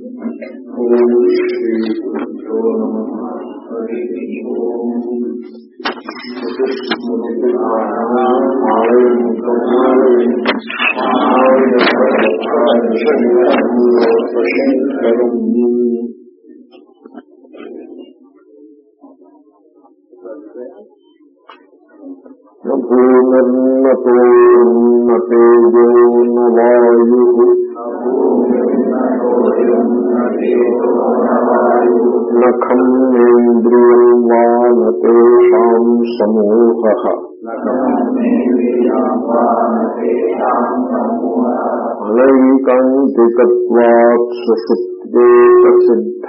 ఓం శ్రీ గురుభ్యో నమః హరి ఓం భూమిర్నతోన్నతేజో నఖం నేంద్రియం వానతేషాం సమూహ అనైకాంతికత్వాత్ సుషుప్తే ప్రసిద్ధ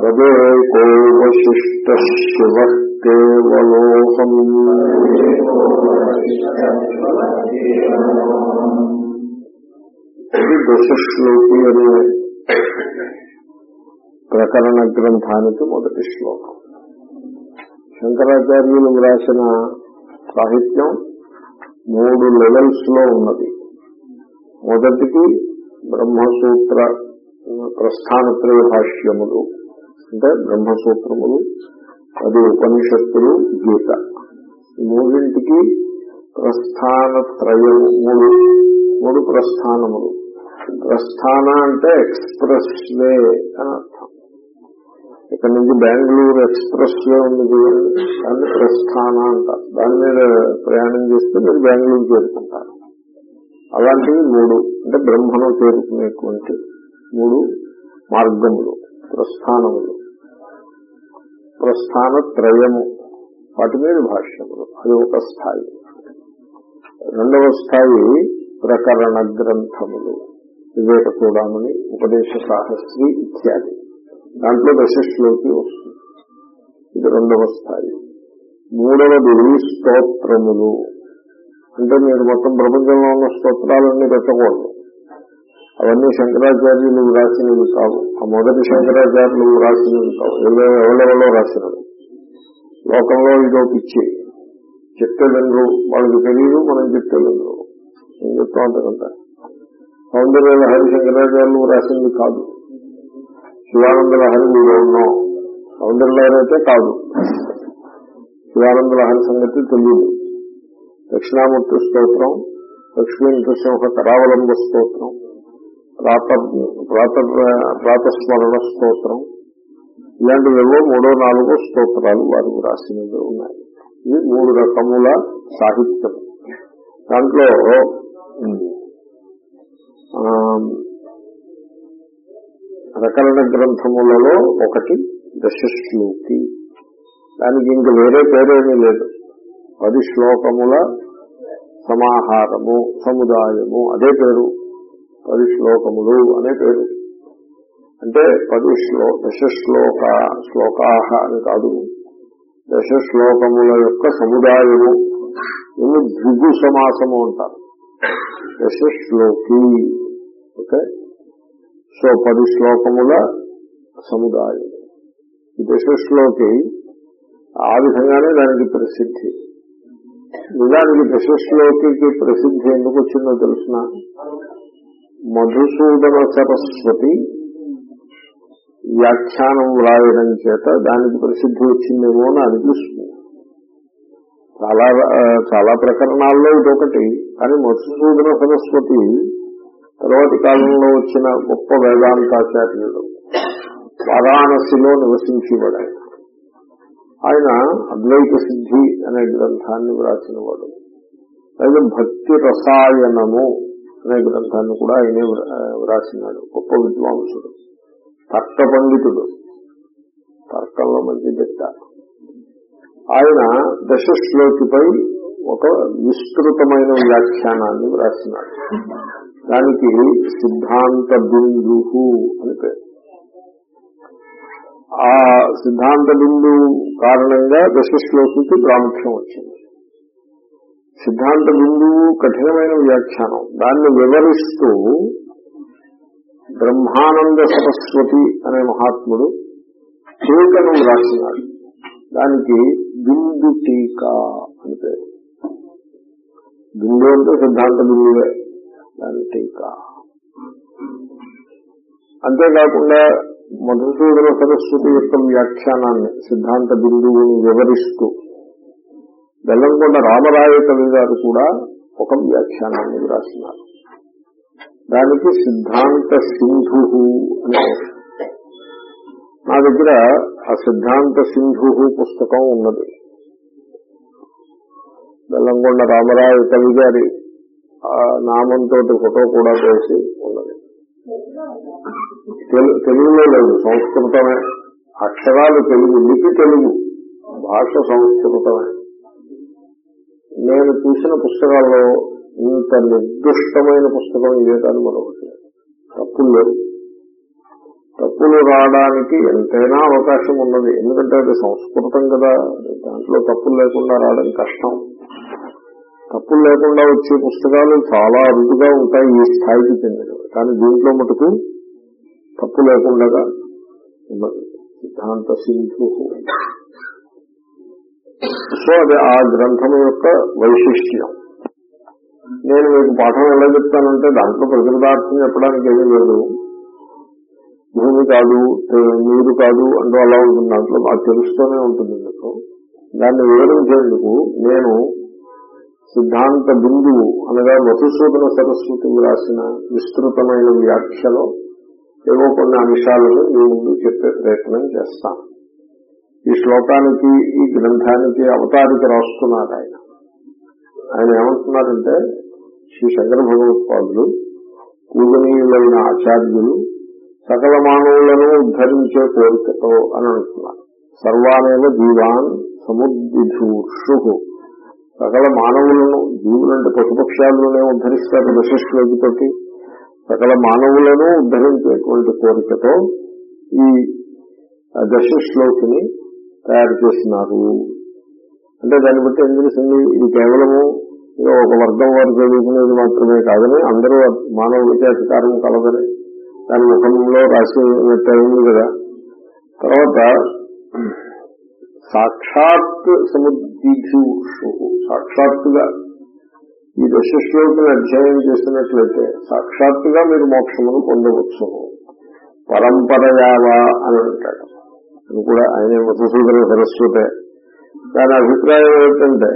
తదేకో శివ కేవలోహం ఇది దశశ్లోకి అనే ప్రకరణ గ్రంథానికి మొదటి శ్లోకం. శంకరాచార్యులు వ్రాసిన సాహిత్యం మూడు లెవెల్స్లో ఉన్నది. మొదటికి బ్రహ్మసూత్ర ప్రస్థానత్రయ భాష్యములు అంటే బ్రహ్మసూత్రములు అది ఉపనిషత్తులు గీత. మూడింటికి ప్రస్థానత్రయము మూడు మూడు ప్రస్థానములు. ప్రస్థాన అంటే ఎక్స్ప్రెస్ వే అని అర్థం ఇక్కడ నుంచి బెంగళూరు ఎక్స్ప్రెస్ వే ఉంది చూడండి. దాన్ని ప్రస్థాన అంటారు దాని మీద ప్రయాణం చేస్తే మీరు బెంగళూరు చేరుకుంటారు. అలాంటివి మూడు. అంటే బ్రహ్మను చేరుకునేటువంటి మూడు మార్గములు. ప్రస్థానములు. ప్రస్థాన త్రయము. వాటి మీద భాష్యములు. అది ఒక స్థాయి. రెండవ స్థాయి ప్రకరణ గ్రంథములు. వివేక చూడమని ఉపదేశ సాహస్రి ఇత్యాది. దాంట్లో దశశ్లోకి వస్తుంది. ఇది రెండవ స్థాయి. మూడవది స్తోత్రములు. అంటే మీరు మొత్తం ప్రపంచంలో ఉన్న స్తోత్రాలన్నీ పెట్టకూడదు. అవన్నీ శంకరాచార్యులు రాసినవి కావు. ఆ మొదటి శంకరాచార్యులు రాసినవి కావు. ఎవరెవరో రాసినవి. లోకంలో ఇదో పిచ్చి. చెప్తే వినరు వాళ్ళకి తెలియదు మనం చెప్తే వినరు ఏం చెప్తా ఉంటారంట సౌందర్య లహరి శంకరాచార్యులు రాసింది కాదు. శివానంద లహరి మీరు ఉన్నాం సౌందర్య లహరి అయితే కాదు. శివానంద లహరి సంగతి తెలియదు దక్షిణామూర్తి స్తోత్రం లక్ష్మీ నృసింహ కరావలంబ స్తోత్రం ప్రాత ప్రాత ప్రాతస్మరణ స్తోత్రం ఇలాంటివేవో మూడో నాలుగో స్తోత్రాలు వారికి రాసినవి ఉన్నాయి. ఇవి మూడు రకముల సాహిత్యం. దాంట్లో ప్రకరణ గ్రంథములలో ఒకటి దశశ్లోకి. దానికి ఇంక వేరే పేరేమీ లేదు. పది శ్లోకముల సమాహారము సముదాయము అదే పేరు. పది శ్లోకములు అనే పేరు. అంటే పది శ్లో దశశ్లోక శ్లోకాహ అని కాదు. దశశ్లోకముల యొక్క సముదాయము. ఇన్ని ద్విగు సమాసము అంటారు. దశశ్లోకి. ఓకే? సో పది శ్లోకముల సముదాయం. దశశ్లోకి ఆ విధంగానే దానికి ప్రసిద్ధి. నిజానికి దశశ్లోకి ప్రసిద్ధి ఎందుకు వచ్చిందో తెలుసిన? మధుసూదన సరస్వతి వ్యాఖ్యానం వ్రాయడం చేత దానికి ప్రసిద్ధి వచ్చిందేమో అని అనిపిస్తుంది. చాలా చాలా ప్రకరణాల్లో ఇదొకటి కానీ మధుసూదన సరస్వతి తర్వాతి కాలంలో వచ్చిన గొప్ప వేదాంతాచార్యుడు వారాణసిలో నివసించేవాడు ఆయన అద్వైత సిద్ధి అనే గ్రంథాన్ని వ్రాసిన వాడు అయితే భక్తి రసాయనము అనే గ్రంథాన్ని కూడా ఆయనే వ్రాసినాడు. గొప్ప విద్వాంసుడు. తర్క పండితుడు. తర్కంలో మంచి దిట్ట ఆయన దశశ్లోకిపై ఒక విస్తృతమైన వ్యాఖ్యానాన్ని వ్రాసినాడు. దానికి సిద్ధాంత బిందు అని పేరు. ఆ సిద్ధాంత బిందు కారణంగా దశశ్లోకి ప్రాముఖ్యం వచ్చింది. సిద్ధాంత బిందువు కఠినమైన వ్యాఖ్యానం. దాన్ని వివరిస్తూ బ్రహ్మానంద సరస్వతి అనే మహాత్ముడు టీకను రాసినాడు దానికి బిందు టీకా అని పేరు. బిందు అంటే సిద్ధాంత బిందువే దాని టీకా అంతేకాకుండా మధుసూదన సరస్వతి యొక్క వ్యాఖ్యానాన్ని సిద్ధాంత బిందువుని వివరిస్తూ బెల్లంకొండ రామరాయ కవి గారు కూడా ఒక వ్యాఖ్యానాన్ని రాసినారు దానికి సిద్ధాంత సింధు అనే నా దగ్గర ఆ సిద్ధాంత సింధు పుస్తకం ఉన్నది. బెల్లంకొండ రామరాయ కవి గారి నామంతో ఫోటో కూడా వేసి ఉన్నది. తెలు- తెలుగులో లేదు సంస్కృతమే. అక్షరాలు తెలుగు లిపి తెలుగు భాష సంస్కృతమే. నేను చూసిన పుస్తకాల్లో ఇంత నిర్దిష్టమైన పుస్తకం ఇదే కాదు మరొకటి. తప్పులు లేవు. తప్పులు రావడానికి ఎంతైనా అవకాశం ఉన్నది. ఎందుకంటే అది సంస్కృతం కదా దాంట్లో తప్పులు లేకుండా రావడం కష్టం. తప్పులు లేకుండా వచ్చే పుస్తకాలు చాలా అరుదుగా ఉంటాయి ఈ స్థాయికి చెందినవి. కానీ దీంట్లో మటుకు తప్పు లేకుండా ఉన్నది సిద్ధాంత సింధు సో అది ఆ గ్రంథం యొక్క వైశిష్ట్యం. నేను మీకు పాఠం ఎలా చెప్తానంటే దాంట్లో ప్రతిపదార్థం చెప్పడానికి ఏమీ లేదు. భూమి కాదు నీరు కాదు అంటూ అలా ఉంటుంది. దాంట్లో అది తెలుస్తూనే ఉంటుంది మీకు. దాన్ని వివరించేందుకు నేను సిద్ధాంత బిందువు అనగా మధుసూదన సరస్వతి రాసిన విస్తృతమైన వ్యాఖ్యలో ఏవో కొన్ని అంశాలను మీ ముందు చెప్పే ప్రయత్నం చేస్తాను. ఈ శ్లోకానికి ఈ గ్రంథానికి అవతారిక రాస్తున్నారు ఆయన. ఆయన ఏమంటున్నారంటే శ్రీ శంకర భగవత్పాదులు పూజనీయులైన ఆచార్యులు సకల మానవులను ఉద్ధరించే కోరికతో అని అంటున్నారు. సర్వానేవ జీవాన్ సముద్విధూర్షు. సకల మానవులను జీవులంటే పశుపక్షాలలోనే ఉద్ధరిస్తారు విశిష్టతోటి సకల మానవులను ఉద్ధరించేటువంటి కోరికతో ఈ దశ శ్లోకిని తయారు చేస్తున్నారు. అంటే దాన్ని బట్టి ఏం తెలిసింది ఇది కేవలము ఒక వర్గం వారు చదువుకునేది మాత్రమే కాదని అందరూ మానవులకే అధికారం కలదని దాని ముఖంలో రాసినట్టయింది కదా. తర్వాత సాక్షాత్ సముద్దిషు సాక్షాత్తుగా ఈ దశశ్లోకిని అధ్యయనం చేసినట్లయితే సాక్షాత్తుగా మీరు మోక్షమును పొందవచ్చు. పరంపరయావా అని అంటాడు. అని కూడా ఆయన మధుసూదన సరస్వతే. దాని అభిప్రాయం ఏంటంటే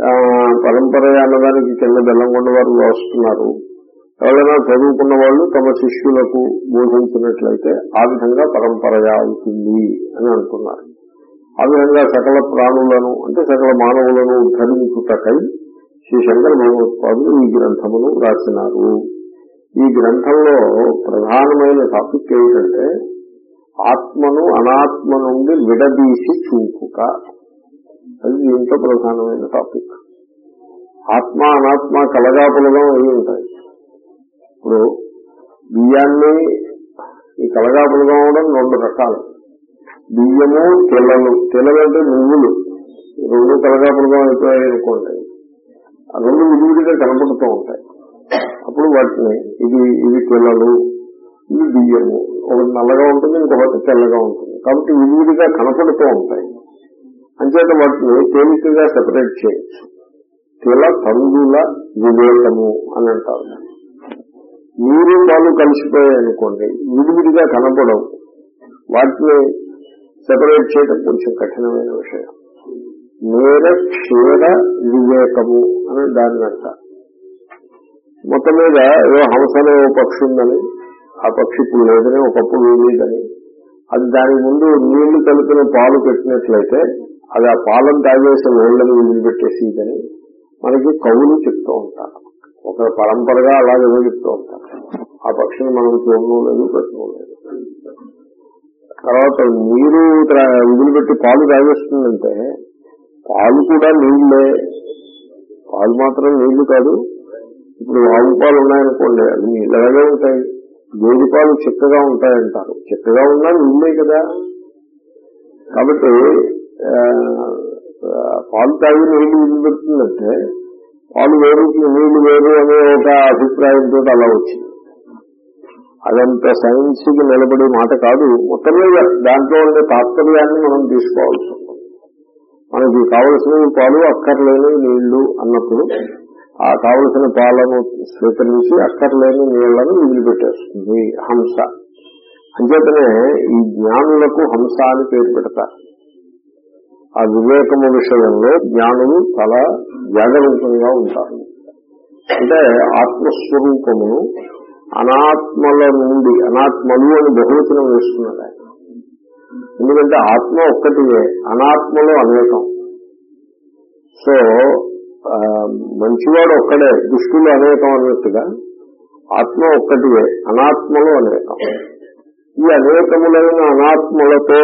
పరంపరయ పరంపర అన్నదానికి కింద బెల్లంకొండ వారు వస్తున్నారు ఎవరైనా చదువుకున్న వాళ్ళు తమ శిష్యులకు బోధించినట్లయితే ఆ విధంగా పరంపరగా అవుతుంది అని అనుకున్నారు ఆ విధంగా సకల ప్రాణులను అంటే సకల మానవులను ఉద్ధరించుటకై శ్రీ శంకర భగవత్పాదులు ఈ గ్రంథమును రాసినారు. ఈ గ్రంథంలో ప్రధానమైన టాపిక్ ఏమిటంటే ఆత్మను అనాత్మ నుండి విడదీసి చూపుక అది దీంట్లో ప్రధానమైన టాపిక్. ఆత్మ అనాత్మ కలగాపులగా అయి ఉంటాయి. ఇప్పుడు బియ్యాన్ని ఈ కలగాపులగా ఉండడం రెండు రకాలు. బియ్యము తెల్లలు. తెల్లలు అంటే నువ్వులు. రెండు కలగాపులగా అయిపోయాయి అనుకోండి. ఆ రెండు విడివిడిగా కనపడుతూ ఉంటాయి. అప్పుడు వాటిని ఇది ఇది తెల్లలు ఇది బియ్యము. ఒకటి నల్లగా ఉంటుంది ఇంకొకటి తెల్లగా ఉంటుంది. కాబట్టి విడివిడిగా కనపడుతూ ఉంటాయి. అంచేత వాటిని తేలికగా సెపరేట్ చేయొచ్చు. తెల తందుల వివేకము అని అంటారు. నీరు పాలు కలిసిపోయాయి అనుకోండి విడివిడిగా కనపడవు. వాటిని సెపరేట్ చేయడం కొంచెం కఠినమైన విషయం. నేర క్షీర వివేకము అని దాన్ని అంటారు. మొత్తం మీద ఏదో హంసలో పక్షి ఉందని ఆ పక్షి ఇప్పుడు లేదని ఒకప్పుడు లేదని అది దాని ముందు నీళ్ళు కలిపిన పాలు పెట్టినట్లయితే అది ఆ పాలను తాగేసిన నీళ్ళను వదిలిపెట్టేసి ఇదని మనకి కవులు చెప్తూ ఉంటారు. ఒక పరంపరగా అలాగే చెప్తూ ఉంటారు. ఆ పక్షిని మనం చూడడం లేదు పెట్టడం లేదు. తర్వాత నీరు త్రా- వదిలిపెట్టి పాలు తాగేస్తుందంటే పాలు కూడా నీళ్ళే. పాలు మాత్రం నీళ్ళు కాదు. ఇప్పుడు ఆవు పాలు ఉన్నాయనుకోండి అవి నీళ్ళగానే ఉంటాయి. గేదె పాలు చిక్కగా ఉంటాయంటారు. చిక్కగా ఉన్నా నీళ్ళే కదా. కాబట్టి పాలు తాగి నీళ్ళు వదిలిపెడుతుందంటే పాలు వేరు నీళ్ళు వేరు అనే ఒక అభిప్రాయంతో అలా వచ్చింది. అదంత సైన్స్కి నిలబడే మాట కాదు. మొత్తం మీద దాంట్లో ఉండే తాత్పర్యాన్ని మనం తీసుకోవాల్సి ఉంటుంది. మనకి కావలసిన పాలు అక్కర్లేని నీళ్ళు అన్నప్పుడు ఆ కావలసిన పాలను స్వీకరించి అక్కర్లేని నీళ్ళను వదిలిపెట్టేస్తుంది హంస. అంచేతనే ఈ జ్ఞానులకు హంస అని పేరు పెడతారు. ఆ వివేకము విషయంలో జ్ఞానులు చాలా జాగరూకంగా ఉంటారు. అంటే ఆత్మస్వరూపమును అనాత్మల నుండి అనాత్మలు అని బహువచనం వేస్తున్నారు ఆయన. ఎందుకంటే ఆత్మ ఒక్కటియే అనాత్మలు అనేకం. సో మంచివాడు ఒక్కడే దుష్టులు అనేకం అన్నట్టుగా ఆత్మ ఒక్కటియే అనాత్మలు అనేకం. ఈ అనేకములైన అనాత్మలతో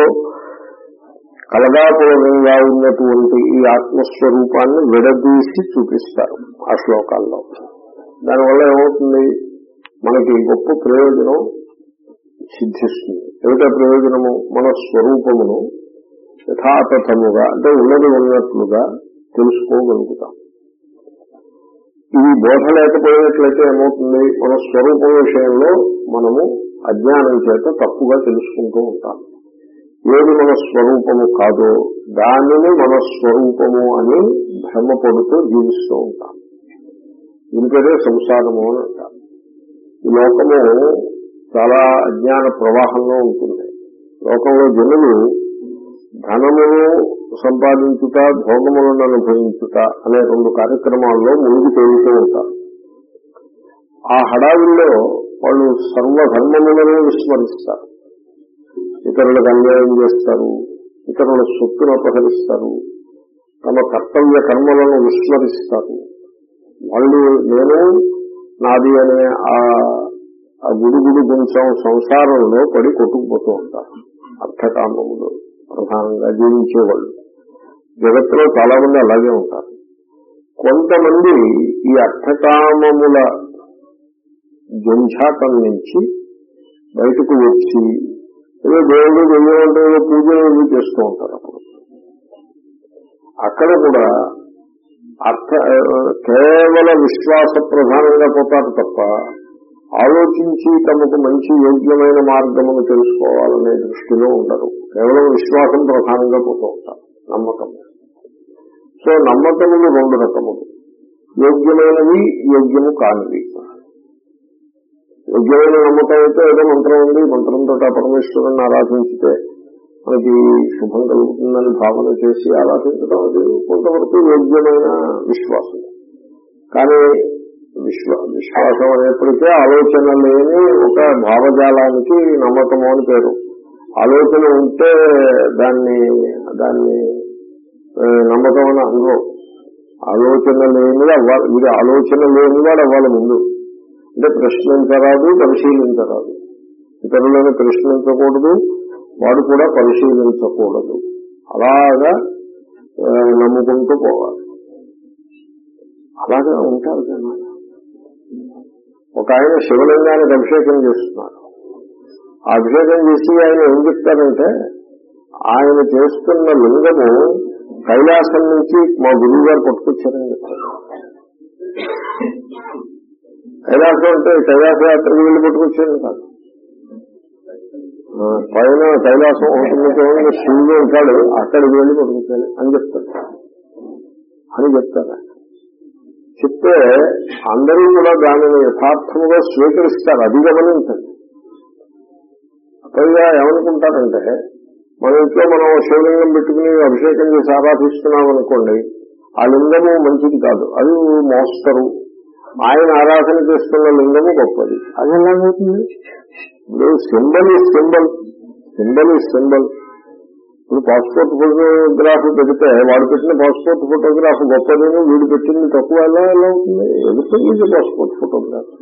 కలగాపులంగా ఉన్నటువంటి ఈ ఆత్మస్వరూపాన్ని విడదీసి చూపిస్తారు ఆ శ్లోకాల్లో. దానివల్ల ఏమవుతుంది? మనకి గొప్ప ప్రయోజనం సిద్ధిస్తుంది. ఏమిటా ప్రయోజనము? మన స్వరూపమును యథాతథముగా అంటే ఉన్నది ఉన్నట్లుగా తెలుసుకోగలుగుతాం. ఇది బోధ లేకపోయినట్లయితే ఏమవుతుంది? మన స్వరూపం విషయంలో మనము అజ్ఞానం చేత తప్పుగా తెలుసుకుంటూ ఉంటాం. ఏది మన స్వరూపము కాదో దానిని మన స్వరూపము అని భ్రమపడుతూ జీవిస్తూ ఉంటాం. దీనికదే సంసారము అని అంటారు. లోకము చాలా అజ్ఞాన ప్రవాహంలో ఉంటుంది. లోకంలో జనులు ధనమును సంపాదించుట భోగములను అనుభవించుట అనే రెండు కార్యక్రమాల్లో ముందు తేలుతూ ఉంటారు. ఆ హడావిల్లో వాళ్ళు సర్వధర్మములను విస్మరిస్తారు. ఇతరులకు అన్యాయం చేస్తారు ఇతరుల సొత్తును అపహరిస్తారు తమ కర్తవ్య కర్మలను విస్మరిస్తారు. వాళ్ళు నేను నాది అనే ఆ గుడుగుడు గుడిగుడి కొంచెం సంసారంలో పడి కొట్టుకుపోతూ ఉంటారు. అర్థకామములు ప్రధానంగా జీవించేవాళ్ళు. జగత్తులో చాలా మంది అలాగే ఉంటారు. కొంతమంది ఈ అర్థకామముల జంఝాటం నుంచి బయటకు వచ్చి ఏదో దేవుడు దెయ్యమంటే పూజలు చేస్తూ ఉంటారు అప్పుడు. అక్కడ కూడా అర్థ కేవల విశ్వాస ప్రధానంగా పోతారు తప్ప ఆలోచించి తమకు మంచి యోగ్యమైన మార్గమును తెలుసుకోవాలనే దృష్టిలో ఉండరు. కేవలం విశ్వాసం ప్రధానంగా పోతూ ఉంటారు. నమ్మకం. సో నమ్మకములు రెండు రకములు. యోగ్యమైనవి యోగ్యము కానివి. యోగ్యమైన నమ్మకం అయితే ఏదో మంత్రం ఉంది. మంత్రంతో పరమేశ్వరుని ఆరాధించితే మనకి శుభం కలుగుతుందని భావన చేసి ఆరాధించడం అది కొంతవరకు యోగ్యమైన విశ్వాసం. కానీ విశ్వ విశ్వాసం అనేప్పటికే ఆలోచన లేని ఒక భావజాలానికి నమ్మకము అని పేరు. ఆలోచన ఉంటే దాన్ని దాన్ని నమ్మకం అని అనరు. ఆలోచన లేనిది అవ్వాలి మీరు ఆలోచన లేనివాడు అవ్వాలి ముందు. అంటే ప్రశ్నించరాదు పరిశీలించరాదు. ఇతరులను ప్రశ్నించకూడదు వాడు కూడా పరిశీలించకూడదు. అలాగా నమ్ముకుంటూ పోవాలి. అలాగే ఉంటారు జనాలు. ఒక ఆయన శివలింగానికి అభిషేకం చేస్తున్నారు. ఆ అభిషేకం చేసి ఆయన ఏం చెప్తారంటే ఆయన చేస్తున్న లింగము కైలాసం నుంచి మా గురువు గారు పట్టుకొచ్చారని చెప్తారు కైలాసం అంటే కైలాస యాత్రకు వెళ్ళి పట్టుకొచ్చారని కాదు పైన కైలాసం ఉంటుంది శివుడు ఉంటాడు అక్కడికి వెళ్ళి పట్టుకొచ్చాను అని చెప్తాడు. అని చెప్తారు చెప్తే అందరూ కూడా దానిని యథార్థముగా స్వీకరిస్తారు అది గమనించండి. పైగా ఏమనుకుంటారంటే మన ఇంట్లో మనం శివలింగం పెట్టుకుని అభిషేకం చేసి ఆరాధిస్తున్నాం అనుకోండి ఆ లింగము మంచిది కాదు. అది మోస్తరు. ఆయన ఆరాధన చేస్తున్న లింగము గొప్పది. అది ఎలాగవుతుంది ఇప్పుడు సింబల్ ఈ సింబల్. సింబల్ ఈ సింబల్. ఇప్పుడు పాస్పోర్ట్ ఫోటోగ్రాఫ్ పెడితే వాడు పెట్టిన పాస్పోర్ట్ ఫోటోగ్రాఫ్ గొప్పదని వీడు పెట్టింది తక్కువ ఎలా ఎలా అవుతుంది? ఎదుగుతుంది ఇది passport photograph?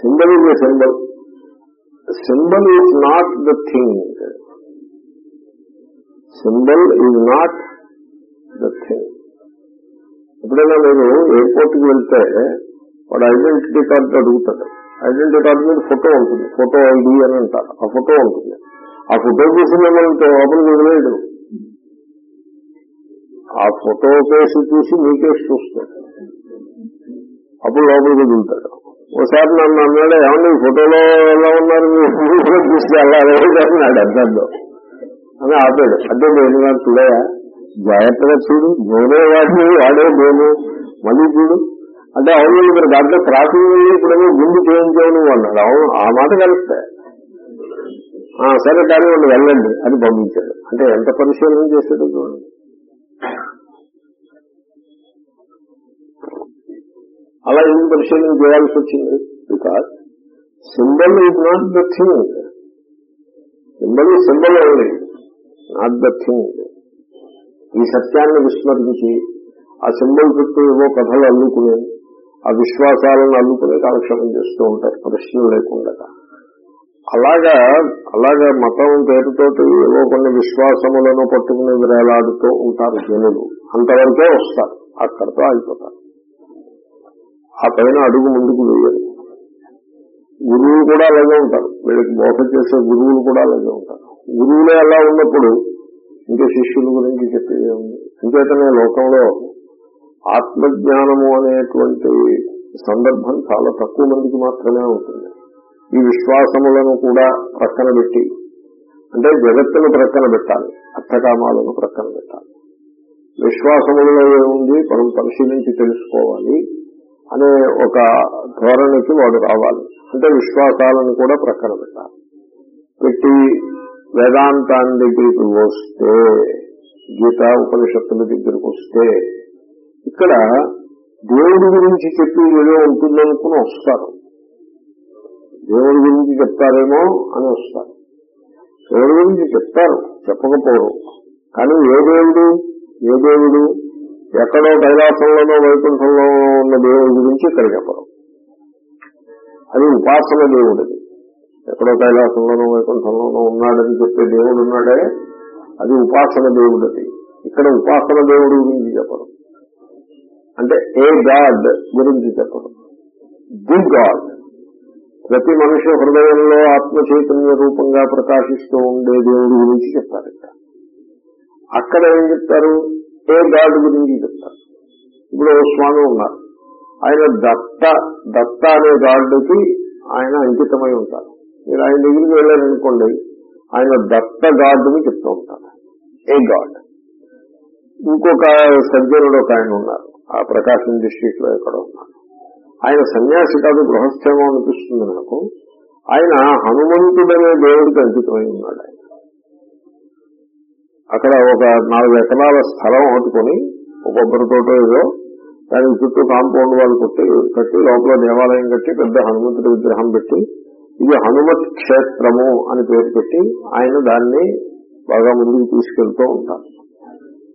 Symbol A symbol. Symbol is not the thing. Symbol is not the thing. ఎప్పుడైనా నేను ఎయిర్పోర్ట్కి వెళ్తే వాడు ఐడెంటిటీ కార్డు అడుగుతాడు. ఐడెంటిటీ కార్డు మీద ఫోటో ఉంటుంది. ఫోటో ఐడి అని అంటారు. ఆ ఫోటో ఉంటుంది. ఆ ఫోటో చూసి మిమ్మల్ని లోపలికి వదిలేయడు. ఆ ఫోటో కేసు చూసి మీ చూస్తాడు. అప్పుడు లోపలికి వదులుతాడు ఒకసారి నన్ను అన్నాడు ఏమన్నా ఈ ఫోటోలో ఎలా ఉన్నారు మీరు చూస్తే అలా అన్నాడు అర్థంలో అని ఆపాడు. అంటే నేను నాకు చూడయా జాగ్రత్తగా చూడు. నేనే వాడిని వాడే నేను. మళ్ళీ చూడు. అంటే అవును మీరు దాంట్లో క్రాసింగ్ ఉంది ఇప్పుడేమో గుండు చేయించావు అన్నాడు. అవును ఆ మాట కలిస్తే సరే కానీ వాళ్ళు వెళ్ళండి అని పంపించాడు. అంటే ఎంత పరిశీలన చేశాడు చూడండి అలా ఏం పరిశీలన చేయాల్సి వచ్చింది? Because symbol is not the thing symbol symbol only not the thing ఈ సత్యాన్ని విస్మరించి ఆ సింబల్ చుట్టూ ఏవో కథలు అల్లుకుని ఆ విశ్వాసాలను అల్లుకుని కాలక్షేపం చేస్తూ ఉంటారు ప్రశ్నలు లేకుండా. అలాగా అలాగా మతం పేరుతోటి ఏవో కొన్ని విశ్వాసములను పట్టుకుని విరేలాడుతూ ఉంటారు జనులు. అంతవరకే వస్తారు అక్కడితో అయిపోతారు ఆ పైన అడుగు ముందుకు వేయరు. గురువులు కూడా అలాగే ఉంటారు. వీళ్ళకి బోధ చేసే గురువులు కూడా అలాగే ఉంటారు. గురువులే అలా ఉన్నప్పుడు ఇంకా శిష్యుల గురించి చెప్పేది ఉంది అంచేతనే లోకంలో ఆత్మజ్ఞానము అనేటువంటి సందర్భం చాలా తక్కువ మందికి మాత్రమే ఉంటుంది. ఈ విశ్వాసములను కూడా ప్రక్కన పెట్టి అంటే జగత్తును ప్రక్కన పెట్టాలి అర్థకామాలను ప్రక్కన పెట్టాలి. విశ్వాసములలో ఏముంది? మనం పరిశీలించి తెలుసుకోవాలి అనే ఒక ధోరణికి వాడు రావాలి. అంటే విశ్వాసాలను కూడా ప్రక్కన పెట్టాలి. పెట్టి వేదాంతాన్ని దగ్గరికి వస్తే గీత ఉపనిషత్తుల దగ్గరికి వస్తే ఇక్కడ దేవుడి గురించి చెప్పి ఏదో ఉంటుందనుకుని వస్తారు. దేవుడి గురించి చెప్తారేమో అని వస్తారు. దేవుడి గురించి చెప్తారు చెప్పకపోరు. కానీ ఏ దేవుడు ఏ దేవుడు ఎక్కడో కైలాసంలోనో వైకుంఠంలోనో ఉన్న దేవుడి గురించి ఇక్కడ చెప్పరు. అది ఉపాసన దేవుడిది. ఎక్కడో కైలాసంలోనూ వైకుంఠంలోనూ ఉన్నాడని చెప్పే దేవుడు ఉన్నాడే. అది ఉపాసన దేవుడది ఇక్కడ ఉపాసన దేవుడు గురించి చెప్పడం అంటే ఏ గాడ్ గురించి చెప్పడం ది గాడ్. ప్రతి మనిషి హృదయంలో ఆత్మ చైతన్య రూపంగా ప్రకాశిస్తూ ఉండే దేవుడి గురించి చెప్తారు ఇక్కడ. అక్కడ ఏం చెప్తారు? ఏ గాడ్ గురించి చెప్తారు? ఇప్పుడు స్వామి ఉన్నారు. ఆయన దత్త దత్త అనే గాడ్కి ఆయన అంకితమై ఉంటారు. మీరు ఆయన దగ్గరికి వెళ్ళారనుకోండి ఆయన దత్త గాడ్ని చెప్తూ ఉంటారు. ఏ గాడ్? ఇంకొక సజ్జనుడు ఒక ఆయన ఉన్నారు. ఆ ప్రకాశం డిస్టిక్లో ఎక్కడ ఉన్నారు. ఆయన సన్యాసి కాదు గృహస్థేమో అనిపిస్తుంది నాకు. ఆయన హనుమంతుడనే దేవుడికి అంకితమై ఉన్నాడు ఆయన. అక్కడ ఒక నాలుగు ఎకరాల స్థలం ఒకటికొని కొబ్బరి తోట ఏదో దానికి చుట్టూ కాంపౌండ్ వాళ్ళు కొట్టి కట్టి లోపల దేవాలయం కట్టి పెద్ద హనుమంతుడి విగ్రహం పెట్టి ఇది హనుమత్ క్షేత్రము అని పేరు పెట్టి ఆయన దాన్ని బాగా ముందుకు తీసుకెళ్తూ ఉంటారు.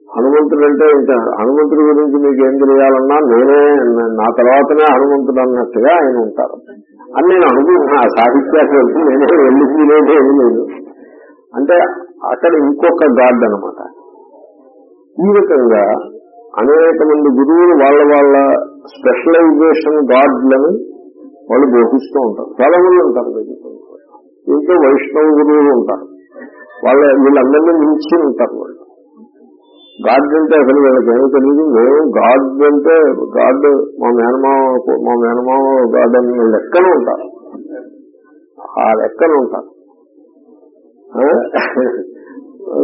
హనుమంతుడు అంటే ఇంకా హనుమంతుడి గురించి మీకు ఏం తెలియాలన్నా నేనే నా తర్వాతనే హనుమంతుడు అన్నట్టుగా ఆయన ఉంటారు. అని నేను అనుకుంటున్నా ఆ సాహిత్యాన్ని నేనే వెళ్ళింది లేదు ఏమీ లేదు. అంటే అక్కడ ఇంకొక గాడ్ అనమాట ఈ రకంగా అనేక మంది గురువులు వాళ్ళ వాళ్ళ స్పెషలైజేషన్ గాడ్లను వాళ్ళు బోధిస్తూ ఉంటారు. చాలా మంది ఉంటారు ఇంకా వైష్ణవ గురువులు ఉంటారు. వాళ్ళ వీళ్ళందరినీ మించి ఉంటారు వాళ్ళు. గాడ్ అంటే అసలు వీళ్ళకి ఏమీ తెలియదు. మేము గాడ్ అంటే గాడ్ మా మేనమావ మా మేనమావ గాడ్ అని లెక్కన ఉంటారు. ఆ లెక్కన ఉంటారు.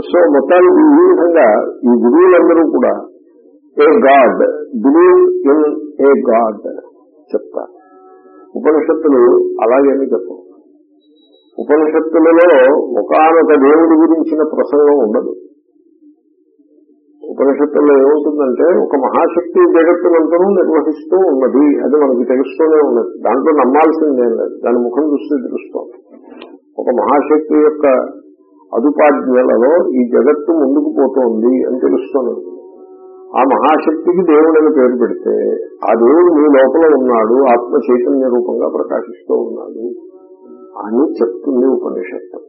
సో మొత్తానికి ఈ విధంగా ఈ గురువులందరూ కూడా a god believe in a god చెప్తారు. ఉపనిషత్తులు అలాగేమీ చెప్పవు ఉపనిషత్తులలో ఒకనొక దేవుడి గురించిన ప్రసంగం ఉండదు. ఉపనిషత్తుల్లో ఏముంటుందంటే ఒక మహాశక్తి జగత్తునంతరూ నిర్వహిస్తూ ఉన్నది. అది మనకి తెలుస్తూనే ఉన్నది. దాంట్లో నమ్మాల్సిందేం లేదు దాని ముఖం చూస్తే తెలుస్తాం. ఒక మహాశక్తి యొక్క అదుపాజ్ఞలలో ఈ జగత్తు ముందుకు పోతోంది అని తెలుస్తూనే ఉంది. ఆ మహాశక్తికి దేవుడని పేరు పెడితే ఆ దేవుడు మీ లోపల ఉన్నాడు ఆత్మ చైతన్య రూపంగా ప్రకాశిస్తూ ఉన్నాడు అని చెప్తుంది ఉపనిషత్తు.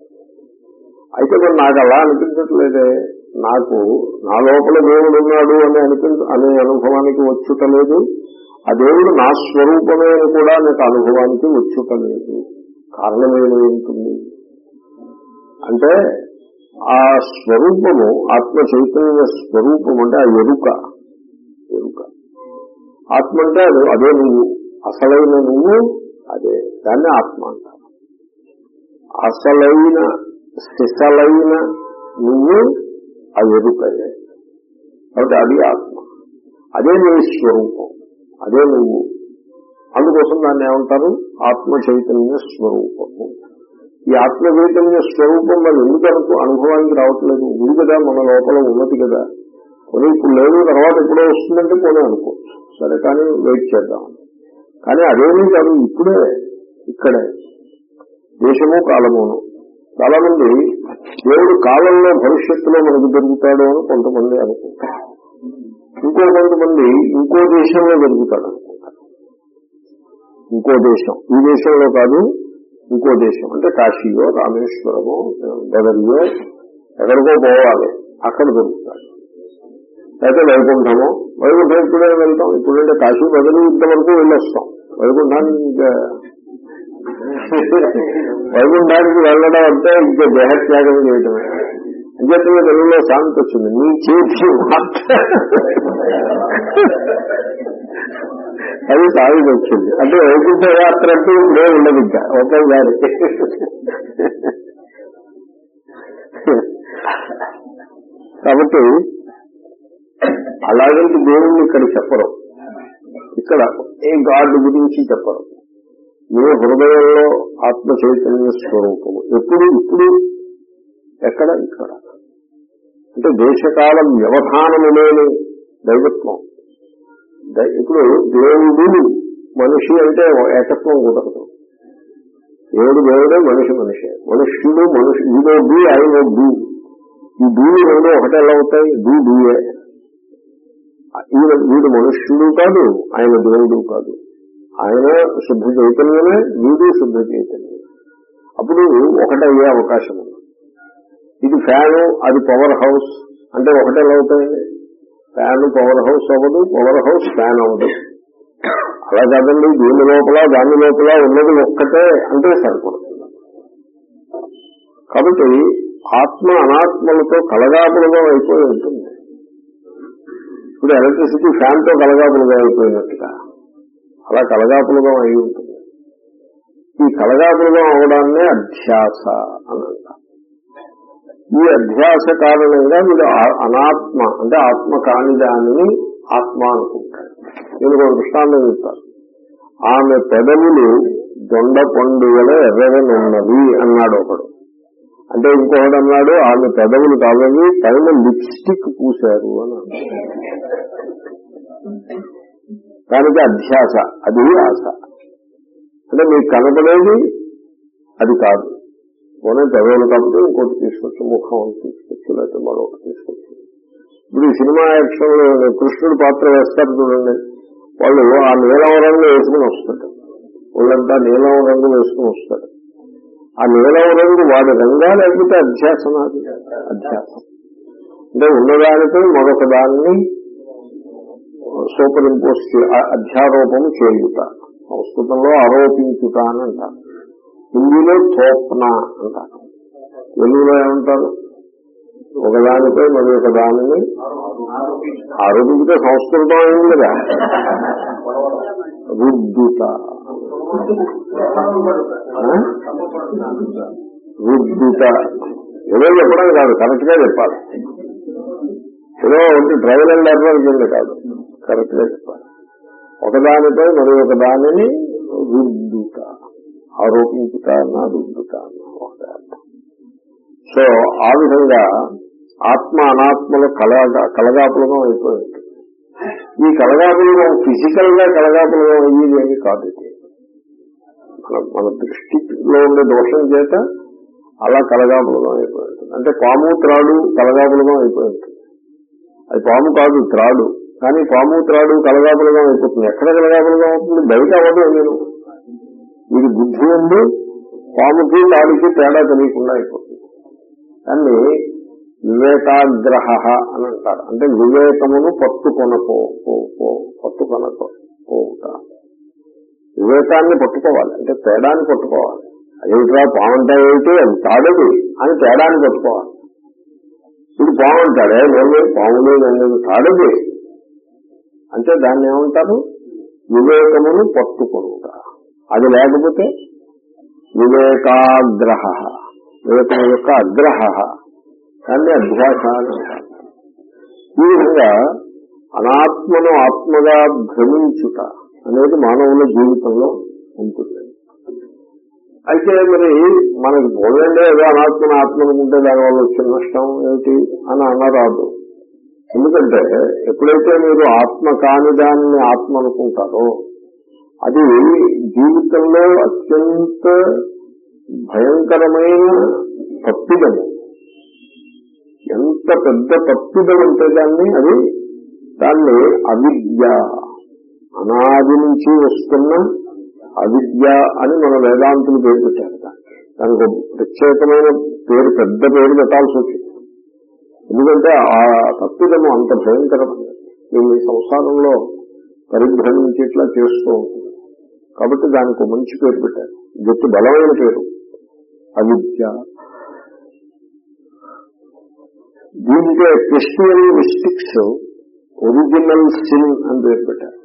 అయితే మరి నాకు అలా అనిపించట్లేదే. నాకు నా లోపల దేవుడు ఉన్నాడు అని అనిపించ అనే అనుభవానికి వచ్చుటలేదు ఆ దేవుడు నా స్వరూపమే అని కూడా నాకు అనుభవానికి వచ్చుటలేదు కారణం ఉంటుంది? అంటే ఆ స్వరూపము ఆత్మ చైతన్య స్వరూపం అంటే ఆ ఎరుక. ఎరుక. ఆత్మ అంటే అది అదే నువ్వు. అసలైన నువ్వు అదే. దాన్ని ఆత్మ అంటారు. అసలైన సిసలైన నువ్వు ఆ ఎరుకయే. కాబట్టి అది ఆత్మ. అదే నీ స్వరూపం. అదే నువ్వు. అందుకోసం దాన్ని ఏమంటారు? ఆత్మ చైతన్య స్వరూపము. ఈ ఆత్మ చైతన్య స్వరూపం మరి ఎందుకు అనుభవానికి రావట్లేదు? ఉంది కదా మన లోపల ఉన్నది కదా. కొని ఇప్పుడు లేదు తర్వాత ఎప్పుడో వస్తుందంటే పోనీ అనుకోవచ్చు సరే కానీ వెయిట్ చేద్దాం. కానీ అదేమీ కాదు ఇప్పుడే ఇక్కడే. దేశము కాలమును. చాలా మంది దేవుడు కాలంలో భవిష్యత్తులో మనకు దొరుకుతాడు అని కొంతమంది అనుకుంటారు. ఇంకో కొంతమంది ఇంకో దేశంలో దొరుకుతాడు అనుకుంటారు. ఇంకో దేశం. ఈ దేశంలో కాదు ఇంకో దేశం అంటే కాశీయో రామేశ్వరమో బదరియో ఎక్కడికో పోవాలి. అక్కడ దొరుకుతాడు అయితే వైకుంఠము వైకుంఠం ఇప్పుడే వెళ్తాం? ఇప్పుడంటే కాశీ బదులు ఇంతవరకు వెళ్ళొస్తాం. వైకుంఠానికి ఇంకా వైకుంఠానికి వెళ్ళడం అంటే ఇంకా దేహత్యాగం చేయటమే. అంచేతంగా తెలుగులో శాంతి వచ్చింది నీ చేతి మాట. అది సాగుకి వచ్చింది. అంటే వైకుంఠ యాత్ర అంటే ఇప్పుడే ఉండదు ఇంకా ఒకేసారి కాబట్టి అలాగంటే దేవుణ్ణి ఇక్కడ చెప్పరు. ఇక్కడ ఏ గాడ్ గురించి చెప్పరు. మీ హృదయంలో ఆత్మ చైతన్య స్వరూపము. ఎప్పుడు ఇప్పుడు ఎక్కడ ఇక్కడ. అంటే దేశకాలం వ్యవధానము లేని దైవత్వం. ఇప్పుడు దేవుడు మనిషి అంటే ఏకత్వం కుదరదు దేవుడు దేవుడే మనిషి మనిషి. మనుష్యుడు మనుషు ఇదో బి ఐదో బి. ఈ బీలు రెండు ఒకటే ఎలా అవుతాయి బి బియే. ఈయన వీడు మనుష్యుడు కాదు ఆయన దేవుడు కాదు. ఆయన శుద్ధ చైతన్యమే వీడు శుద్ధ చైతన్యం అప్పుడు ఒకటయ్యే అవకాశం ఉంది. ఇది ఫ్యాను అది పవర్ హౌస్ అంటే ఒకటే ఎలా అవుతాయండి ఫ్యాన్ పవర్ హౌస్ అవ్వదు పవర్ హౌస్ ఫ్యాన్ అవ్వదు. అలా కాదండి దీని లోపల దాని లోపల ఉన్నది ఒక్కటే అంటే సరిపడుతుంది కాబట్టి ఆత్మ అనాత్మలతో కలగాపులుగా అయిపోయి ఉంటుంది. ఇప్పుడు ఎలక్ట్రిసిటీ ఫ్యాన్తో కలగాపులుగా అయిపోయినట్టుగా అలా కలగాపులుగా అయి ఉంటుంది. ఈ కలగాపులుగా అవడాన్నే అధ్యాస అని ఈ అభ్యాస కారణంగా వీడు అనాత్మ అంటే ఆత్మ కాని దానిని ఆత్మ అనుకుంటాడు. నేను ఒక దృష్టాంతం చెప్తాను ఆమె పెదవులు దొండ పండుగల ఎర్రగనున్నవి అన్నాడు ఒకడు. అంటే ఇంకొకడు అన్నాడు ఆమె పెదవులు కాదని పైన లిప్స్టిక్ పూశారు అని దానికి అధ్యాస అది ఆశ. అంటే మీకు కనపడేది అది కాదు. పోనీ పెదవులు కాబట్టి ఇంకోటి తీసుకొచ్చు ముఖం తీసుకొచ్చు లేకపోతే మరొకటి తీసుకొచ్చు. ఇప్పుడు ఈ సినిమా యాక్షన్ కృష్ణుడు పాత్ర వేస్తారు చూడండి. వాళ్ళు ఆ నీలం రంగు వేసుకుని వస్తాడు. వాళ్ళంతా నీలం రంగు వేసుకుని వస్తాడు. ఆ నీలం రంగు వాడి రంగా లేకపోతే అధ్యాసనాది అధ్యాసం అంటే ఉన్నదానితో మరొక దాన్ని సూపర్ ఇంపోజ్ అధ్యారోపం చేయుట. సంస్కృతంలో ఆరోపించుట అని అంటారు. హిందీలో తోప్న అంటారు. తెలుగులో ఏమంటారు? ఒకదానిపై మరి ఒక దానిని ఆరోపించితే సంస్కృతం అయింది కదా రుద్దుత. రుద్దుత. ఏదో చెప్పడం కాదు కరెక్ట్గా చెప్పాలి. ఏదో ఒకటి డ్రైవర్ అండ్ ఎర్రర్ కింద కాదు కరెక్ట్గా చెప్పాలి. ఒకదానిపై మరి ఒక దానిని రుద్దుత. ఆరోపించుట అన్న సో ఆ విధంగా ఆత్మ అనాత్మల కలగా కలగాపులగం అయిపోయింది. ఈ కలగాపులగం ఫిజికల్గా కలగాపులగం అయ్యేది ఏమి కాదు ఇది. మన మన దృష్టిలో ఉండే దోషం చేత అలా కలగాపులగం అయిపోయింది. అంటే పాము త్రాడు కలగాపులగం అయిపోయింది. అది పాము కాదు త్రాడు. కానీ పాము త్రాడు కలగాపులగం అయిపోతుంది. ఎక్కడ కలగాపులగం అవుతుంది? బయట అవ్వదు నేను. వీడి బుద్ధి ఉంది పాముకి తాడికి తేడా తెలియకుండా అయిపోతుంది. దాన్ని వివేకాగ్రహ అని అంటారు. అంటే వివేకమును పట్టుకొనపో పట్టుకొనకో పోవుట. వివేకాన్ని పట్టుకోవాలి అంటే తేడాన్ని పట్టుకోవాలి. అదేమిట్రా పావంటా ఏమిటి? అది తాడది అని తేడాన్ని పట్టుకోవాలి. ఇది బాగుంటాడే నేను పాములే నేను తాడది అంటే దాన్ని ఏమంటారు? వివేకమును పట్టుకొనుట. అది లేకపోతే వివేకాగ్రహ. వివేకం యొక్క అగ్రహ. దాన్ని అభ్యాస అని ఈ విధంగా అనాత్మను ఆత్మగా భ్రమించుట అనేది మానవుల జీవితంలో ఉంటుంది. అయితే మరి మనకి పోలేండే ఏదో అనాత్మను ఆత్మనుకుంటే దానివల్ల వచ్చిన నష్టం ఏమిటి అని అనరాదు. ఎందుకంటే ఎప్పుడైతే మీరు ఆత్మ కాని దాన్ని ఆత్మ అనుకుంటారో అది జీవితంలో అత్యంత భయంకరమైన తప్పిదము ఎంత పెద్ద తప్పిదం అంటే దాన్ని అది దాన్ని అవిద్య అనాది నుంచి వస్తున్న అవిద్య అని మన వేదాంతులు పేరు పెట్టారు దానికి ప్రత్యేకమైన పేరు పెద్ద పేరు పెట్టాల్సి వచ్చింది. ఎందుకంటే ఆ తప్పిదము అంత భయంకరమైనది. దీన్ని సంసారంలో పరిభ్రమించేట్లా చేస్తూ ఉంటుంది కాబట్టి దానికి మంచి పేరు పెట్టారు. జట్టు బలమైన పేరు. అవిద్య. దీనికే క్రిస్టియన్ మిస్టిక్స్ ఒరిజినల్ సిన్ అని పేరు పెట్టారు.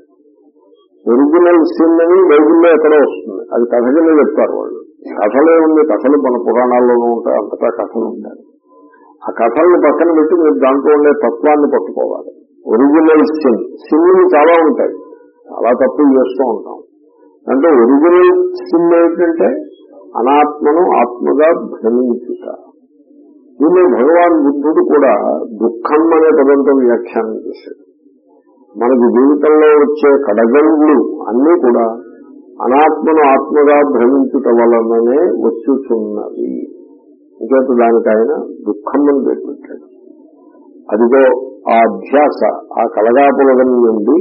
ఒరిజినల్ సిన్ అని బైబిల్లో ఎక్కడో వస్తుంది. అది కథ కింద చెప్తారు వాళ్ళు. కథలే ఉంది కథలు మన పురాణాల్లోనూ ఉంటాయి అంతటా కథలు ఉంటాయి. ఆ కథలను పక్కన పెట్టి మీరు దాంట్లో ఉండే తత్వాన్ని పట్టుకోవాలి. Original sin. సిన్లు చాలా ఉంటాయి. చాలా తప్పులు చేస్తూ ఉంటాం. అంటే ఒరిజినల్ సిమ్ ఏమిటంటే అనాత్మను ఆత్మగా భ్రమించుట. దీన్ని భగవాన్ బుద్ధుడు కూడా దుఃఖం అనే పదంతో వ్యాఖ్యానం చేశాడు. మనకి జీవితంలో వచ్చే కడగండ్లు అన్నీ కూడా అనాత్మను ఆత్మగా భ్రమించుట వలననే వచ్చుచున్నవి. ఇంకేత దానికి ఆయన దుఃఖం అని పెట్టాడు. అదిగో ఆ అధ్యాస ఆ కలగాపులగం నుండి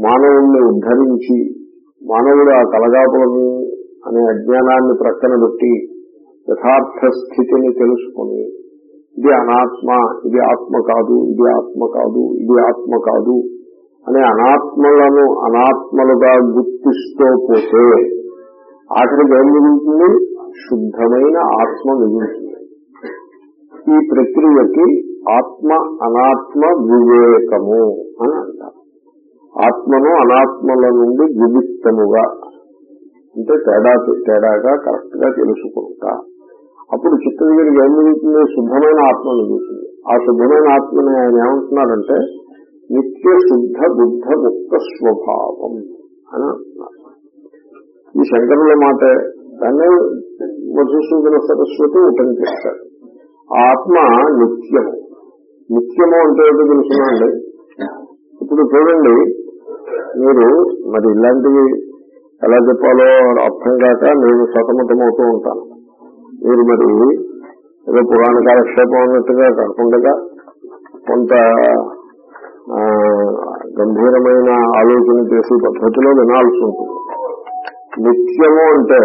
మానవుణ్ణి ఉద్ధరించి మానవుడు ఆ కలగాపులని అనే అజ్ఞానాన్ని ప్రక్కన పెట్టి యథార్థ స్థితిని తెలుసుకొని ఇది అనాత్మ ఇది ఆత్మ కాదు ఇది ఆత్మ కాదు ఇది ఆత్మ కాదు అనే అనాత్మలను అనాత్మలుగా గుర్తిస్తూ పోతే ఆఖరికి ఏం మిగులుతుంది? శుద్ధమైన ఆత్మ మిగులుతుంది. ఈ ప్రక్రియకి ఆత్మ అనాత్మ వివేకము అని అంటారు. ఆత్మను అనాత్మల నుండి విభిత్తముగా అంటే తేడా తేడాగా కరెక్ట్గా తెలుసుకుంటా. అప్పుడు చిత్త ఏం మిగులుతుంది శుద్ధమైన ఆత్మ మిగులుతుంది ఆ శుద్ధమైన ఆత్మని ఆయన ఏమంటున్నారంటే నిత్య శుద్ధ బుద్ధ ముక్త స్వభావం అని అంటున్నారు ఈ శంకరుల మాట దాన్ని మధుసూదన సరస్వతి ఉటంకిస్తాడు ఆ ఆత్మ నిత్యము. నిత్యము అంటే ఏంటో తెలుసునండి ఇప్పుడు చూడండి మీరు మరి ఇలాంటివి ఎలా చెప్పాలో అర్థం కాక నేను సతమతమవుతూ ఉంటాను. మీరు మరి ఏదో పురాణ కాలక్షేపం అన్నట్టుగా కాకుండా కొంత గంభీరమైన ఆలోచన చేసే పద్ధతిలో వినాల్సి ఉంటుంది. నిత్యము అంటే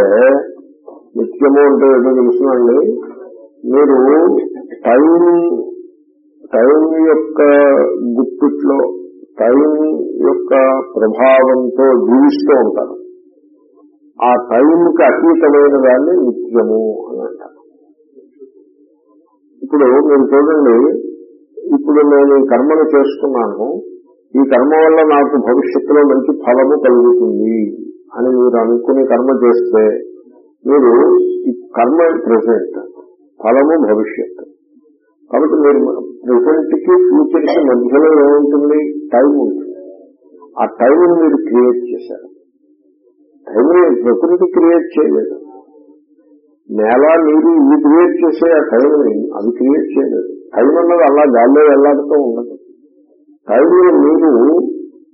నిత్యము అంటే ఏదో తెలుసునండి. మీరు టైం టైం యొక్క గుప్పిట్లో టైం యొక్క ప్రభావంతో జీవిస్తూ ఉంటారు. ఆ టైంకి అతీతమైన దాన్ని నిత్యము అని అంటారు. ఇప్పుడు మీరు చూడండి ఇప్పుడు నేను కర్మను చేస్తున్నాను ఈ కర్మ వల్ల నాకు భవిష్యత్తులో మంచి ఫలము కలుగుతుంది అని మీరు అనుకుని కర్మ చేస్తే మీరు కర్మ ప్రజెంట్ ఫలము భవిష్యత్తు. కాబట్టి మీరు ప్రజెంట్కి ఫ్యూచర్కి మధ్యలో ఏముంటుంది? టైం ఉంటుంది. ఆ టైం మీరు క్రియేట్ చేశారు. టైంని ప్రకృతి క్రియేట్ చేయలేదు. నేల నీరు ఇవి క్రియేట్ చేసే ఆ టైంని అవి క్రియేట్ చేయలేదు. టైం అన్నది అలా గాల్లో వెళ్ళాడుతూ ఉండదు. టైంని మీరు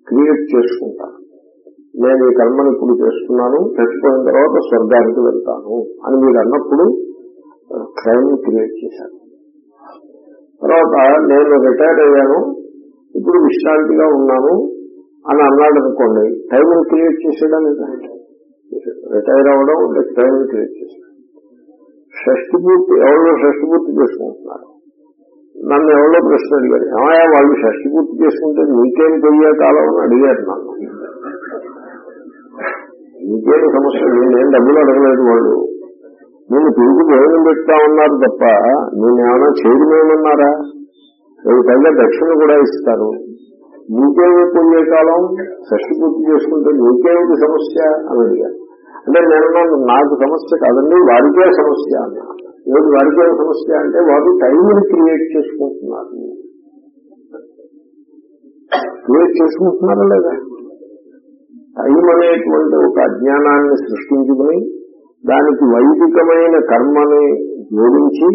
క్రియేట్ చేసుకుంటారు. నేను ఈ కర్మను ఇప్పుడు చేస్తున్నాను చచ్చిపోయిన తర్వాత స్వర్గానికి వెళ్తాను అని మీరు అన్నప్పుడు టైం క్రియేట్ చేశారు. తర్వాత నేను రిటైర్ అయ్యాను. ఇప్పుడు విశ్రాంతిగా ఉన్నాను అని అన్నాడు అనుకోండి టైం క్రియేట్ చేసాడా లేదా రిటైర్ అవ్వడం టైం క్రియేట్ చేశాడు షష్టి పూర్తి ఎవరో షష్టి పూర్తి చేసుకుంటున్నారు? నన్ను ఎవరో ప్రశ్న అడిగారు? ఏమయ్యా వాళ్ళు షష్టి పూర్తి చేసుకుంటే నీకేం పోయే కాలం అని అడిగారు నన్ను. నీకేం సమస్య? నేను డబ్బులు అడగలేదు వాళ్ళు. నేను తిరిగి భోజనం పెడతా ఉన్నారు తప్ప నేనేమైనా చేయడమేమన్నారా రేపు పైగా దక్షిణ కూడా ఇస్తారు. నీకేమి పుణ్యకాలం కాలం షష్టి పూర్తి చేసుకుంటే నీకేమిటి సమస్య అని అంటే నేను నాకు సమస్య కాదండి వారికే సమస్య అన్నా. ఏది వారికే సమస్య అంటే వారు టైంని క్రియేట్ చేసుకుంటున్నారు. క్రియేట్ చేసుకుంటున్నారా లేదా? టైం అనేటువంటి ఒక అజ్ఞానాన్ని సృష్టించుకుని దానికి వైదికమైన కర్మని జోడించి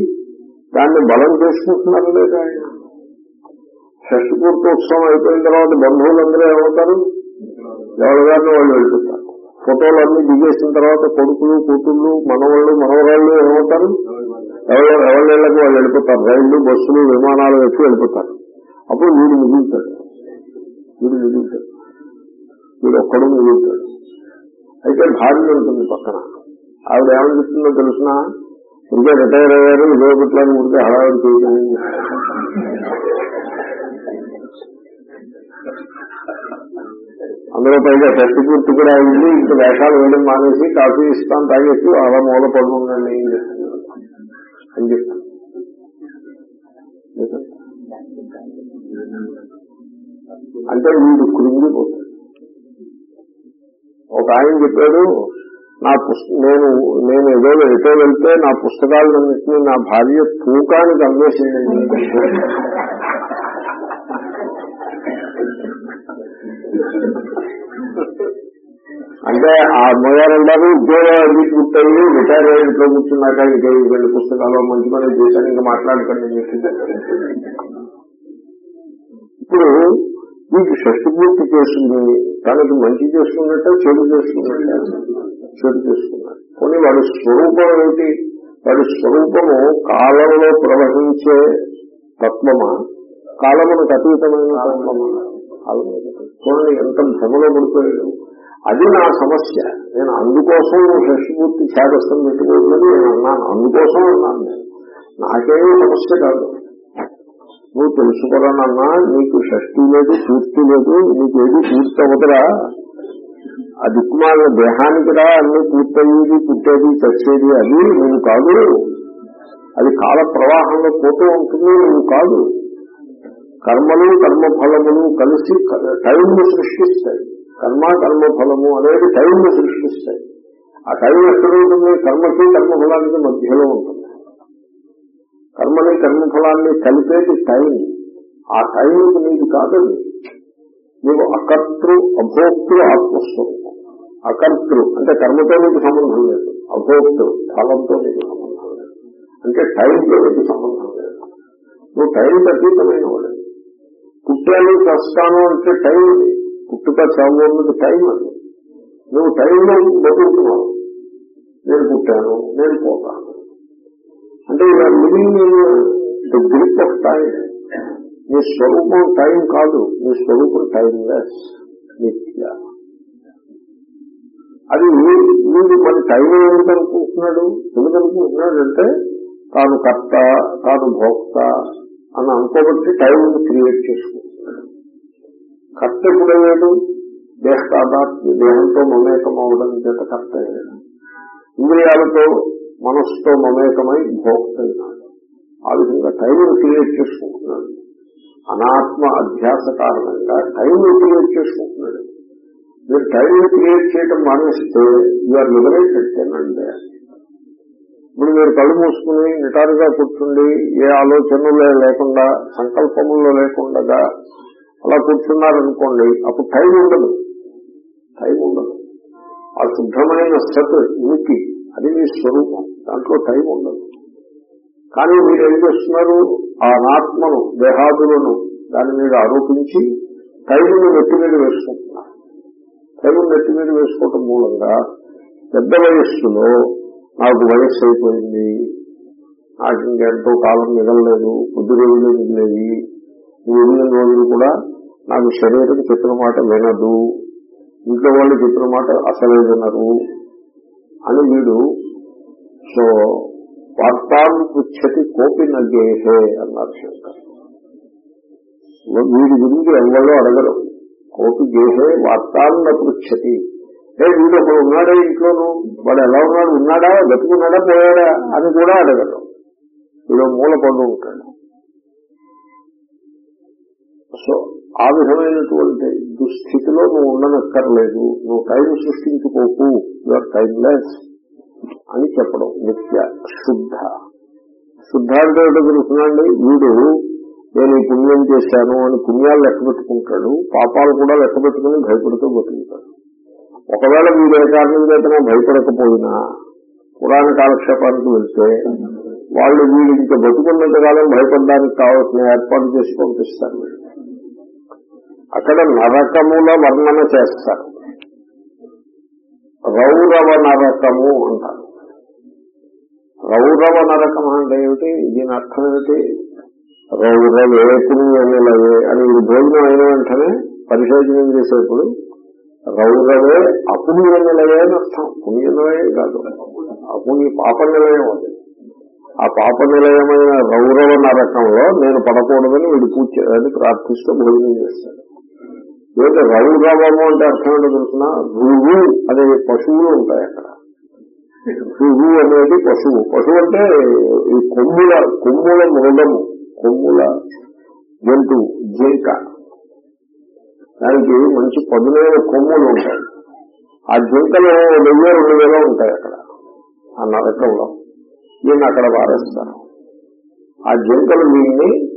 దాన్ని బలం చేసుకుంటున్నారు లేదా ఆయన? అయిపోయిన తర్వాత బంధువులందరూ ఏమవుతారు? ఎవరి గారిని వాళ్ళు వెళ్ళిపోతారు. ఫోటోలు అన్ని దిగేసిన తర్వాత కొడుకులు కూతుళ్ళు మనవాళ్ళు మనవరాళ్ళు ఏమవుతారు? ఎవరు ఎవరిళ్ళకి వాళ్ళు వెళ్ళిపోతారు? రైళ్ళు బస్సులు విమానాలు వచ్చి వెళ్ళిపోతారు. అప్పుడు వీడు మిగులుతాడు వీడు మిగులుతాడు వీడు ఒక్కడు మిగులుతాడు అయితే భార్య ఉంటుంది పక్కన. ఆవిడ ఏమని చెప్తుందో తెలిసిన? ఇంకా రిటైర్ అయ్యారు ఇదే పెట్టాలని ఉంటే హడావిడి చేయడం అందులో పైగా టెస్ట్ పూర్తి కూడా అయింది ఇంక వేషాలు వేయడం మానేసి కాఫీ ఇస్తాను తాగేసి అలా మూల పడి ఏం అని అని చెప్తాను అంటే వీడు కృంగిపోతాడు ఒక ఆయన చెప్పాడు నా నేను నేను ఏదో ఎటో వెళ్తే నా పుస్తకాలన్నింటినీ నా భార్య తూకానికి అన్వేషించండి అంటే ఆ అమ్మగారు అంటారు ఉద్యోగం అది పూర్తయింది రిటైర్ అయ్యి ఇంట్లో కూర్చున్నాక ఇంకా రెండు పుస్తకాలు మంచి పని చేశాను ఇంకా మాట్లాడకండి ఇప్పుడు మీకు షష్టిపూర్తి పూర్తి తనకి మంచి చేసుకున్నట్టే చెడు చేసుకున్నట్టే చెడు చేసుకున్నాడు. కొన్ని వాడి స్వరూపం ఏమిటి? వాడి స్వరూపము కాలంలో ప్రవహించే తత్వమా? కాలమునకు అతీతమైన తత్వమా? చూడండి ఎంత భ్రమలో పడిపోయాడు. అది నా సమస్య. నేను అందుకోసం షష్టిపూర్తి ఛాదస్థం పెట్టుకోవాలని నేను అన్నాను. అందుకోసం అన్నాను నేను. నాకేమీ సమస్య కాదు. నువ్వు తెలుసుకోరానన్నా నీకు షష్ఠి లేదు పూర్తి లేదు నీకు ఏది పూర్తి అవ్వదురా ఆ దిక్కుమాల దేహానికి రా అన్ని పూర్తయ్యేది పుట్టేది చచ్చేది అది నువ్వు కాదు. అది కాల ప్రవాహంలో పోతూ ఉంటుంది నువ్వు కాదు. కర్మలు కర్మఫలములు కలిసి టైంను సృష్టిస్తాయి. కర్మ కర్మఫలము అనేది టైంను సృష్టిస్తాయి. ఆ టైం ఎక్కడ ఉంటుంది? కర్మకి కర్మఫలానికి మధ్యలో ఉంటుంది. కర్మని కర్మఫలాన్ని కలిపేది టైం. ఆ టైంకి నీది కాదండి నీవు అకర్తృ అభోక్తృ ఆత్మస్వరూపం. అకర్తృ అంటే కర్మతో మీకు సంబంధం లేదు. అభోక్తు ఫలంతో మీకు సంబంధం లేదు. అంటే టైంతో మీకు సంబంధం లేదు. నువ్వు టైం అతీతమైన వాడు పుట్టాను చస్తాను అంటే టైం అది. పుట్టుక చావు అన్నది టైం అది. నువ్వు టైంలో బతుకుతున్నావు. నేను పుట్టాను నేను పోతాను. అంటే ఇలా living the grip of time. నీ స్వరూపం టైం కాదు. నీ స్వరూపం టైం లెస్ నిత్య. అది వీడు మరి టైం ఏమిటనుకుంటున్నాడు? ఎందుకనుకుంటున్నాడు అంటే తాను కర్త తాను భోక్త అని అనుకోబట్టి టైం క్రియేట్ చేసుకుంటున్నాడు. కర్త ఎప్పుడయ్యాడు దేహ దేహంతో మమేకం అవడం చేత కర్త అయ్యాడు. ఇంద్రియాలతో మనస్సుతో మమేకమై భోక్త అయినాడు. ఆ విధంగా టైం క్రియేట్ చేసుకుంటున్నాడు. అనాత్మ అధ్యాస కారణంగా టైం క్రియేట్ చేసుకుంటున్నాడు. మీరు టైం క్రియేట్ చేయడం మానేస్తే యూఆర్ లిబరేటెడ్ తినండి ఇప్పుడు మీరు కళ్ళు మూసుకుని నిటారుగా కూర్చుండి ఏ ఆలోచనలు లేకుండా సంకల్పముల్లో లేకుండా అలా కూర్చున్నారనుకోండి అప్పుడు టైం ఉండదు. టైం ఉండదు. ఆ శుద్ధమైన సత్ ఉనికి అది మీ స్వరూపం. దాంట్లో టైం ఉండదు. కానీ మీరు ఏం చేస్తున్నారు? ఆ నాత్మను దేహాదులను దాని మీద ఆరోపించి టైంను వెట్టి మీద వేసుకుంటున్నారు. టైం నెత్తి మీద వేసుకోవటం మూలంగా పెద్ద వయస్సులో నాకు వయస్సు అయిపోయింది. నాకు ఇంకెంతో కాలం మిగలలేదు కొద్ది రోజులు మిగిలేవి. ఈ మిగిలిన రోజులు కూడా నాకు శరీరం చెప్పిన మాట వినదు. ఇంట్లో వాళ్ళు చెప్పిన మాట అసలే వినరు. అని వీడు సో వార్తాను పృచ్చతి కోపి నగ్గేహే అన్నారు శంకర్. వీడి గురించి ఎవరో అడగరు. కోటి గేహే వార్తాన్న పృచ్చతి ఏ వీడు ఒకడు ఉన్నాడే ఇంట్లోనూ? వాడు ఎలా ఉన్నాడు? ఉన్నాడా? బతుకున్నాడా? పోయాడా? అని కూడా అడగడం వీడు మూల పండు ఉంటాడు. సో ఆ విధమైనటువంటి దుస్థితిలో నువ్వు ఉండనక్కర్లేదు. నువ్వు టైం సృష్టించుకోకు. యువర్ టైమ్లెస్ అని చెప్పడం. నిత్య శుద్ధ. శుద్ధ అంటే తెలుసునండి వీడు నేను ఈ పుణ్యం చేశాను అని పుణ్యాలు లెక్క పెట్టుకుంటాడు పాపాలు కూడా లెక్క పెట్టుకుని భయపడుతూ బతుకుతాడు. ఒకవేళ మీరు ఏ కారణం చేతనో భయపడకపోయినా పురాణ కాలక్షేపానికి వెళ్తే వాళ్ళు వీడు ఇంకా బతుకున్నంత కాలం భయపడడానికి కావాల్సిన ఏర్పాటు చేసి పంపిస్తారు అక్కడ నరకముల వర్ణన చేస్తారు. రౌరవ నరకము అంటారు. రౌరవ నరకం అంటే ఏమిటి? దీని అర్థం ఏమిటి? రౌరవేపుణ్యములవే అని ఇది భోజనం అయిన వెంటనే పరిశోధనం చేసేప్పుడు రౌరవే అపుణ్య అని అర్థం. పుణ్య కాదు. అపుణ్య పాప నిలయం అది. ఆ పాప నిలయమైన రౌరవ నరకంలో నేను పడకూడదని వీడు పూజ చేయాలని ప్రార్థిస్తూ భోజనం చేస్తాడు. ఏంటంటే రౌరవము అంటే అర్థం ఏంటో తెలుసిన? రువు అనే పశువులు ఉంటాయి అక్కడ. రువు అనేది పశువు. పశువు అంటే ఈ కొమ్ముల కొమ్ముల మృగము. కొమ్ముల జంతువు జింక దానికి మంచి పదునైన కొమ్ములు ఉంటాయి. ఆ జింకలు వెయ్యి రెండు వేలు ఉంటాయి అక్కడ. ఆ నరకంలో. దీన్ని అక్కడ వారేస్తారు. ఆ జింకలు వీడిని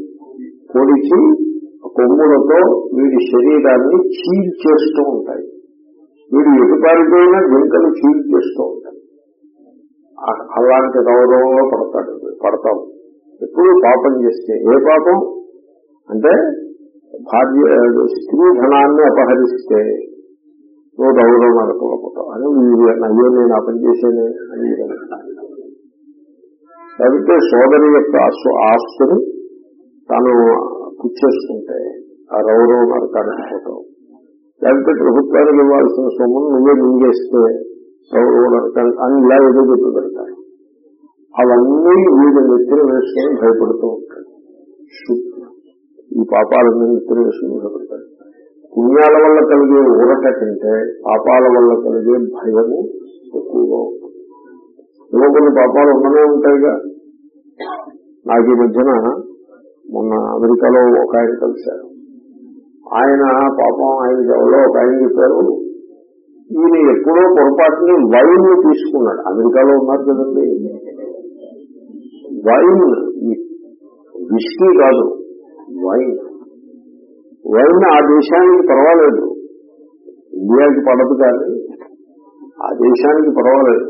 పొడిచి కొమ్ములతో వీడి శరీరాన్ని చీల్ చేస్తూ ఉంటాయి. వీడు ఎటుపారిపోయినా జింకలు చీల్ చేస్తూ ఉంటాయి. అలాంటి గౌరవంలో పడతాడు పడతావు. ఎప్పుడు పాపం చేస్తే ఏ పాపం? అంటే భార్య స్త్రీ ధనాన్ని అపహరిస్తే నువ్వు గౌరవం అనుకోకపోతావు అని వీరు అయ్యో నేను అపని చేసేనే అని వీరు లేకపోతే సోదరి యొక్క ఆస్తుని తాను పుచ్చేసుకుంటే ఆ రౌరవం నరకానికి పోతావు. లేకపోతే ప్రభుత్వానికి ఇవ్వాల్సిన సొమ్మును నువ్వే మింగేస్తే రౌరవం నరకానికి అని ఇలా ఏదో చెప్పి అవన్నీ వీడు నిద్ర వేసుకొని భయపడుతూ ఉంటాడు ఈ పాపాలన్నీ నిద్ర వేసుకుని భయపడతాడు పుణ్యాల వల్ల కలిగే ఊరట కంటే పాపాల వల్ల కలిగే భయము ఎక్కువగా ఉంటుంది. ఏవో కొన్ని పాపాలు ఉండనే ఉంటాయిగా. నాకు ఈ మధ్యన మొన్న అమెరికాలో ఒక ఆయన కలిశారు. ఆయన పాపం ఆయన ఎవరో ఒక ఆయన చెప్పారు ఈయన ఎప్పుడో పొరపాటుని వైన్ తీసుకున్నాడు. అమెరికాలో ఉన్నారు కదండి. వైన్ విష్ణు కాదు. వైన్ వైన్ ఆ దేశానికి పర్వాలేదు. ఇండియాకి పడదు కానీ ఆ దేశానికి పర్వాలేదు.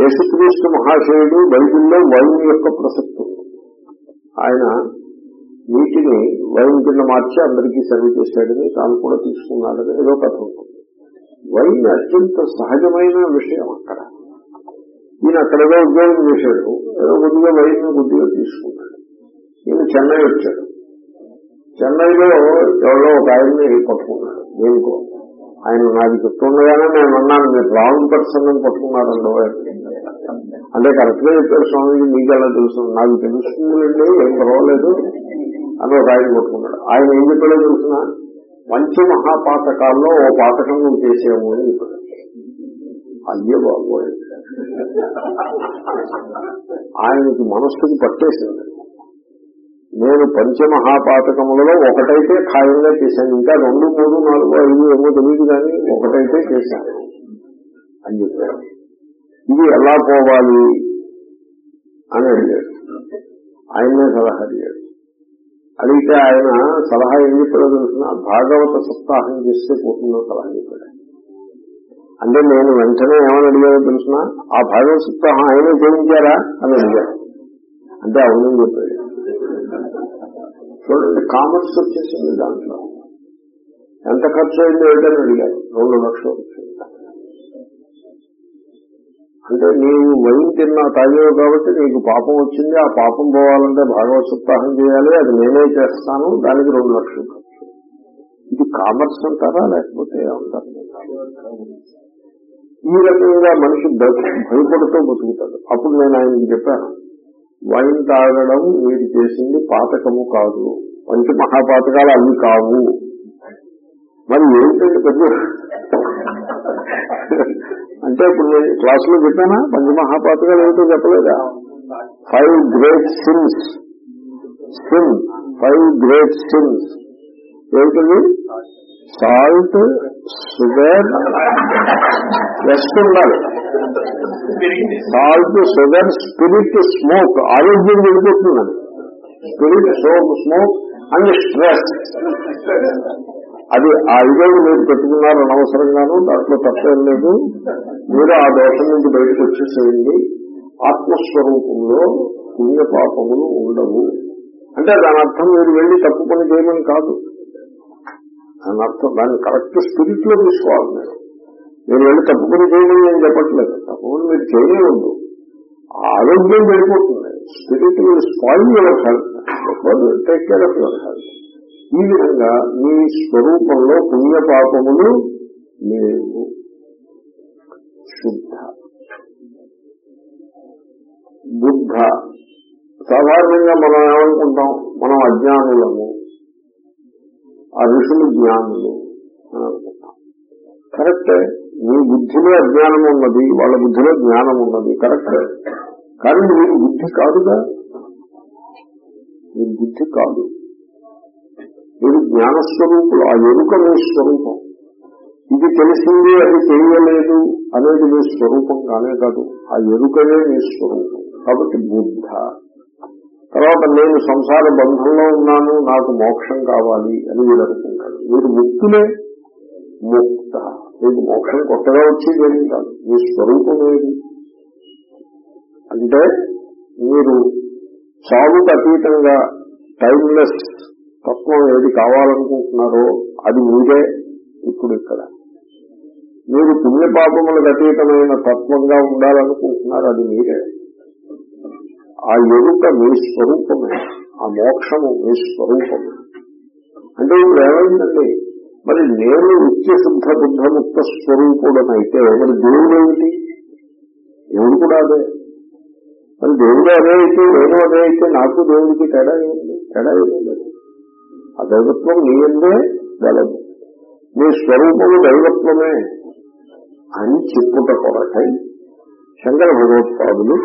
యేసుక్రీస్తు మహాశయుడు బైబిల్లో వైన్ యొక్క ప్రసక్తి. ఆయన నీటిని వైన్ కింద మార్చి అందరికీ సర్వ్ చేశాడని తాను కూడా తీసుకున్నాడని ఏదో కథ ఉంటుంది. వైన్ అత్యంత సహజమైన విషయం అక్కడ. ఈయన అక్కడ ఏదో ఉద్యోగం చేశాడు. ఏదో కొద్దిగా వైన్ కొద్దిగా తీసుకున్నాడు నేను చెన్నై వచ్చాడు. చెన్నైలో ఎవరో ఒక ఆయన్ని పట్టుకున్నాడు దేనికో ఆయన నాకు చెప్తుండగానే నేను అన్నాను మీరు రాంగ్ పర్సన్ అని పట్టుకున్నారండో అంటే కరెక్ట్గా చెప్పారు స్వామీజీ మీకు ఎలా తెలుసు? నాకు తెలుస్తుందండి ఏం పర్వాలేదు అని ఒక ఆయన పట్టుకున్నాడు. ఆయన ఏం చెప్పాడో తెలుసిన? మంచి మహాపాతకాల్లో ఓ పాతకం నువ్వు చేసేమో అని చెప్పాడు. అయ్యే బాబోయ్ ఆయనకి మనస్సుకి పట్టేసింది. నేను పంచమహాపాతకములలో ఒకటైతే ఖాయంగా చేశాను. ఇంకా రెండు మూడు నాలుగు ఐదు ఏమో తెలియదు కానీ ఒకటైతే చేశాను అని చెప్పారు. ఇది ఎలా పోవాలి అని అడిగాడు ఆయనే సలహా అడిగాడు అడిగితే ఆయన సలహా ఏం చెప్పాడో తెలిసిన? భాగవత సప్తాహం చేస్తే పోతుందో సలహా చెప్పాడు అంటే నేను వెంటనే ఏమని అడిగానో తెలిసిన? ఆ భాగవత సప్తాహం ఆయనే చేయించారా అని అడిగాడు అంటే అవునని చెప్పాడు. చూడండి కామర్స్ వచ్చేసింది దాంట్లో. ఎంత ఖర్చు అయింది ఏంటని అడిగారు. రెండు లక్షలు అంటే నీవు వైన్ తిన్నా తాగేవు కాబట్టి నీకు పాపం వచ్చింది. ఆ పాపం పోవాలంటే భాగవత్ సప్తాహం చేయాలి. అది నేనే చేస్తాను. దానికి రెండు లక్షలు ఖర్చు. ఇది కామర్స్ అంటారా? లేకపోతే అంటారు ఈ రకంగా మనిషి భయపడుతూ బతుకుతాడు. అప్పుడు నేను ఆయనకి చెప్పాను వైన్ తాగడం మీరు చేసింది పాతకము కాదు. మంచి మహాపాతకాలు అవి కావు. మరి ఏంటంటే పెద్ద అంటే ఇప్పుడు నేను క్లాసులో చెప్పానా? పంచమహాపాతకాలు ఏమిటో చెప్పలేదా? Five great sins sin five great sins ఏమిటది? సాల్ట్ షుగర్ రెస్ట్ ఉండాలి సాల్ట్ షుగర్ స్పిరిట్ స్మోక్ ఆరోగ్యం వెళ్ళిపోతుందండి spirit soap smoke and stress అది ఆ ఐదేళ్ళు మీరు పెట్టుకున్నారు అనవసరంగాను దాంట్లో తప్పేం లేదు. మీరు ఆ దోషం నుంచి బయటకు వచ్చేసేయండి. ఆత్మస్వరూపంలో పుణ్యపాపములు ఉండవు. అంటే దాని అర్థం మీరు వెళ్ళి తప్పు పని చేయమని కాదు. అని అర్థం దాన్ని కరెక్ట్ స్పిరిట్లో తీసుకోవాలి మీరు. మీరు వెళ్ళి తప్పుకుని చేయడం నేను చెప్పట్లేదు. తప్పుకుని మీరు చేయలేదు ఆరోగ్యం వెళ్ళిపోతుంది spirit spoil your health take care of your health ఈ విధంగా మీ స్వరూపంలో పుణ్యపాపములు లేవు. శుద్ధ. బుద్ధ. సాధారణంగా మనం ఏమనుకుంటాం? మనం అజ్ఞానులము. ఆ ఋషులు జ్ఞానులు అని అనుకుంటాం కరెక్టే మీ బుద్ధిలో అజ్ఞానం ఉన్నది వాళ్ళ బుద్ధిలో జ్ఞానం ఉన్నది కరెక్టే. కానీ మీరు బుద్ధి కాదుగా? మీరు బుద్ధి కాదు. మీరు జ్ఞానస్వరూపులు ఆ ఎరుక మీ స్వరూపం. ఇది తెలిసింది అది తెలియలేదు అనేది మీ స్వరూపం కానే కాదు ఆ ఎరుకనే మీ స్వరూపం. కాబట్టి బుద్ధ. తర్వాత నేను సంసార బంధంలో ఉన్నాను నాకు మోక్షం కావాలి అని మీరు అనుకుంటాడు. మీరు ముక్తులే. ముక్త. మీకు మోక్షం కొత్తగా వచ్చేది ఏమీ కాదు. మీ స్వరూపం ఏది? అంటే మీరు చావుకు అతీతంగా టైమ్లెస్ తత్వం ఏది కావాలనుకుంటున్నారో అది మీరే ఇప్పుడు ఇక్కడ. మీరు పుణ్యపాపములకు అతీతమైన తత్వంగా ఉండాలనుకుంటున్నారు అది మీరే ఆ ఎరుక మీ స్వరూపమే ఆ మోక్షము మీ స్వరూపమే. అంటే ఇప్పుడు ఏమైందండి మరి నేను నిత్య శుద్ధ బుద్ధముక్త స్వరూపుడనైతే మరి దేవుడు ఏమిటి దేవుడు కూడా అదే. మరి దేవుడు అదే అయితే నేను అదే అయితే నాకు దేవుడికి తేడా ఏమిటి తేడా ఏమీ ఆ దైవత్వం నీ ఎందే గలదు నీ స్వరూపము దైవత్వమే అని చెప్పుట కొరకై శంకర భగవత్పాదులు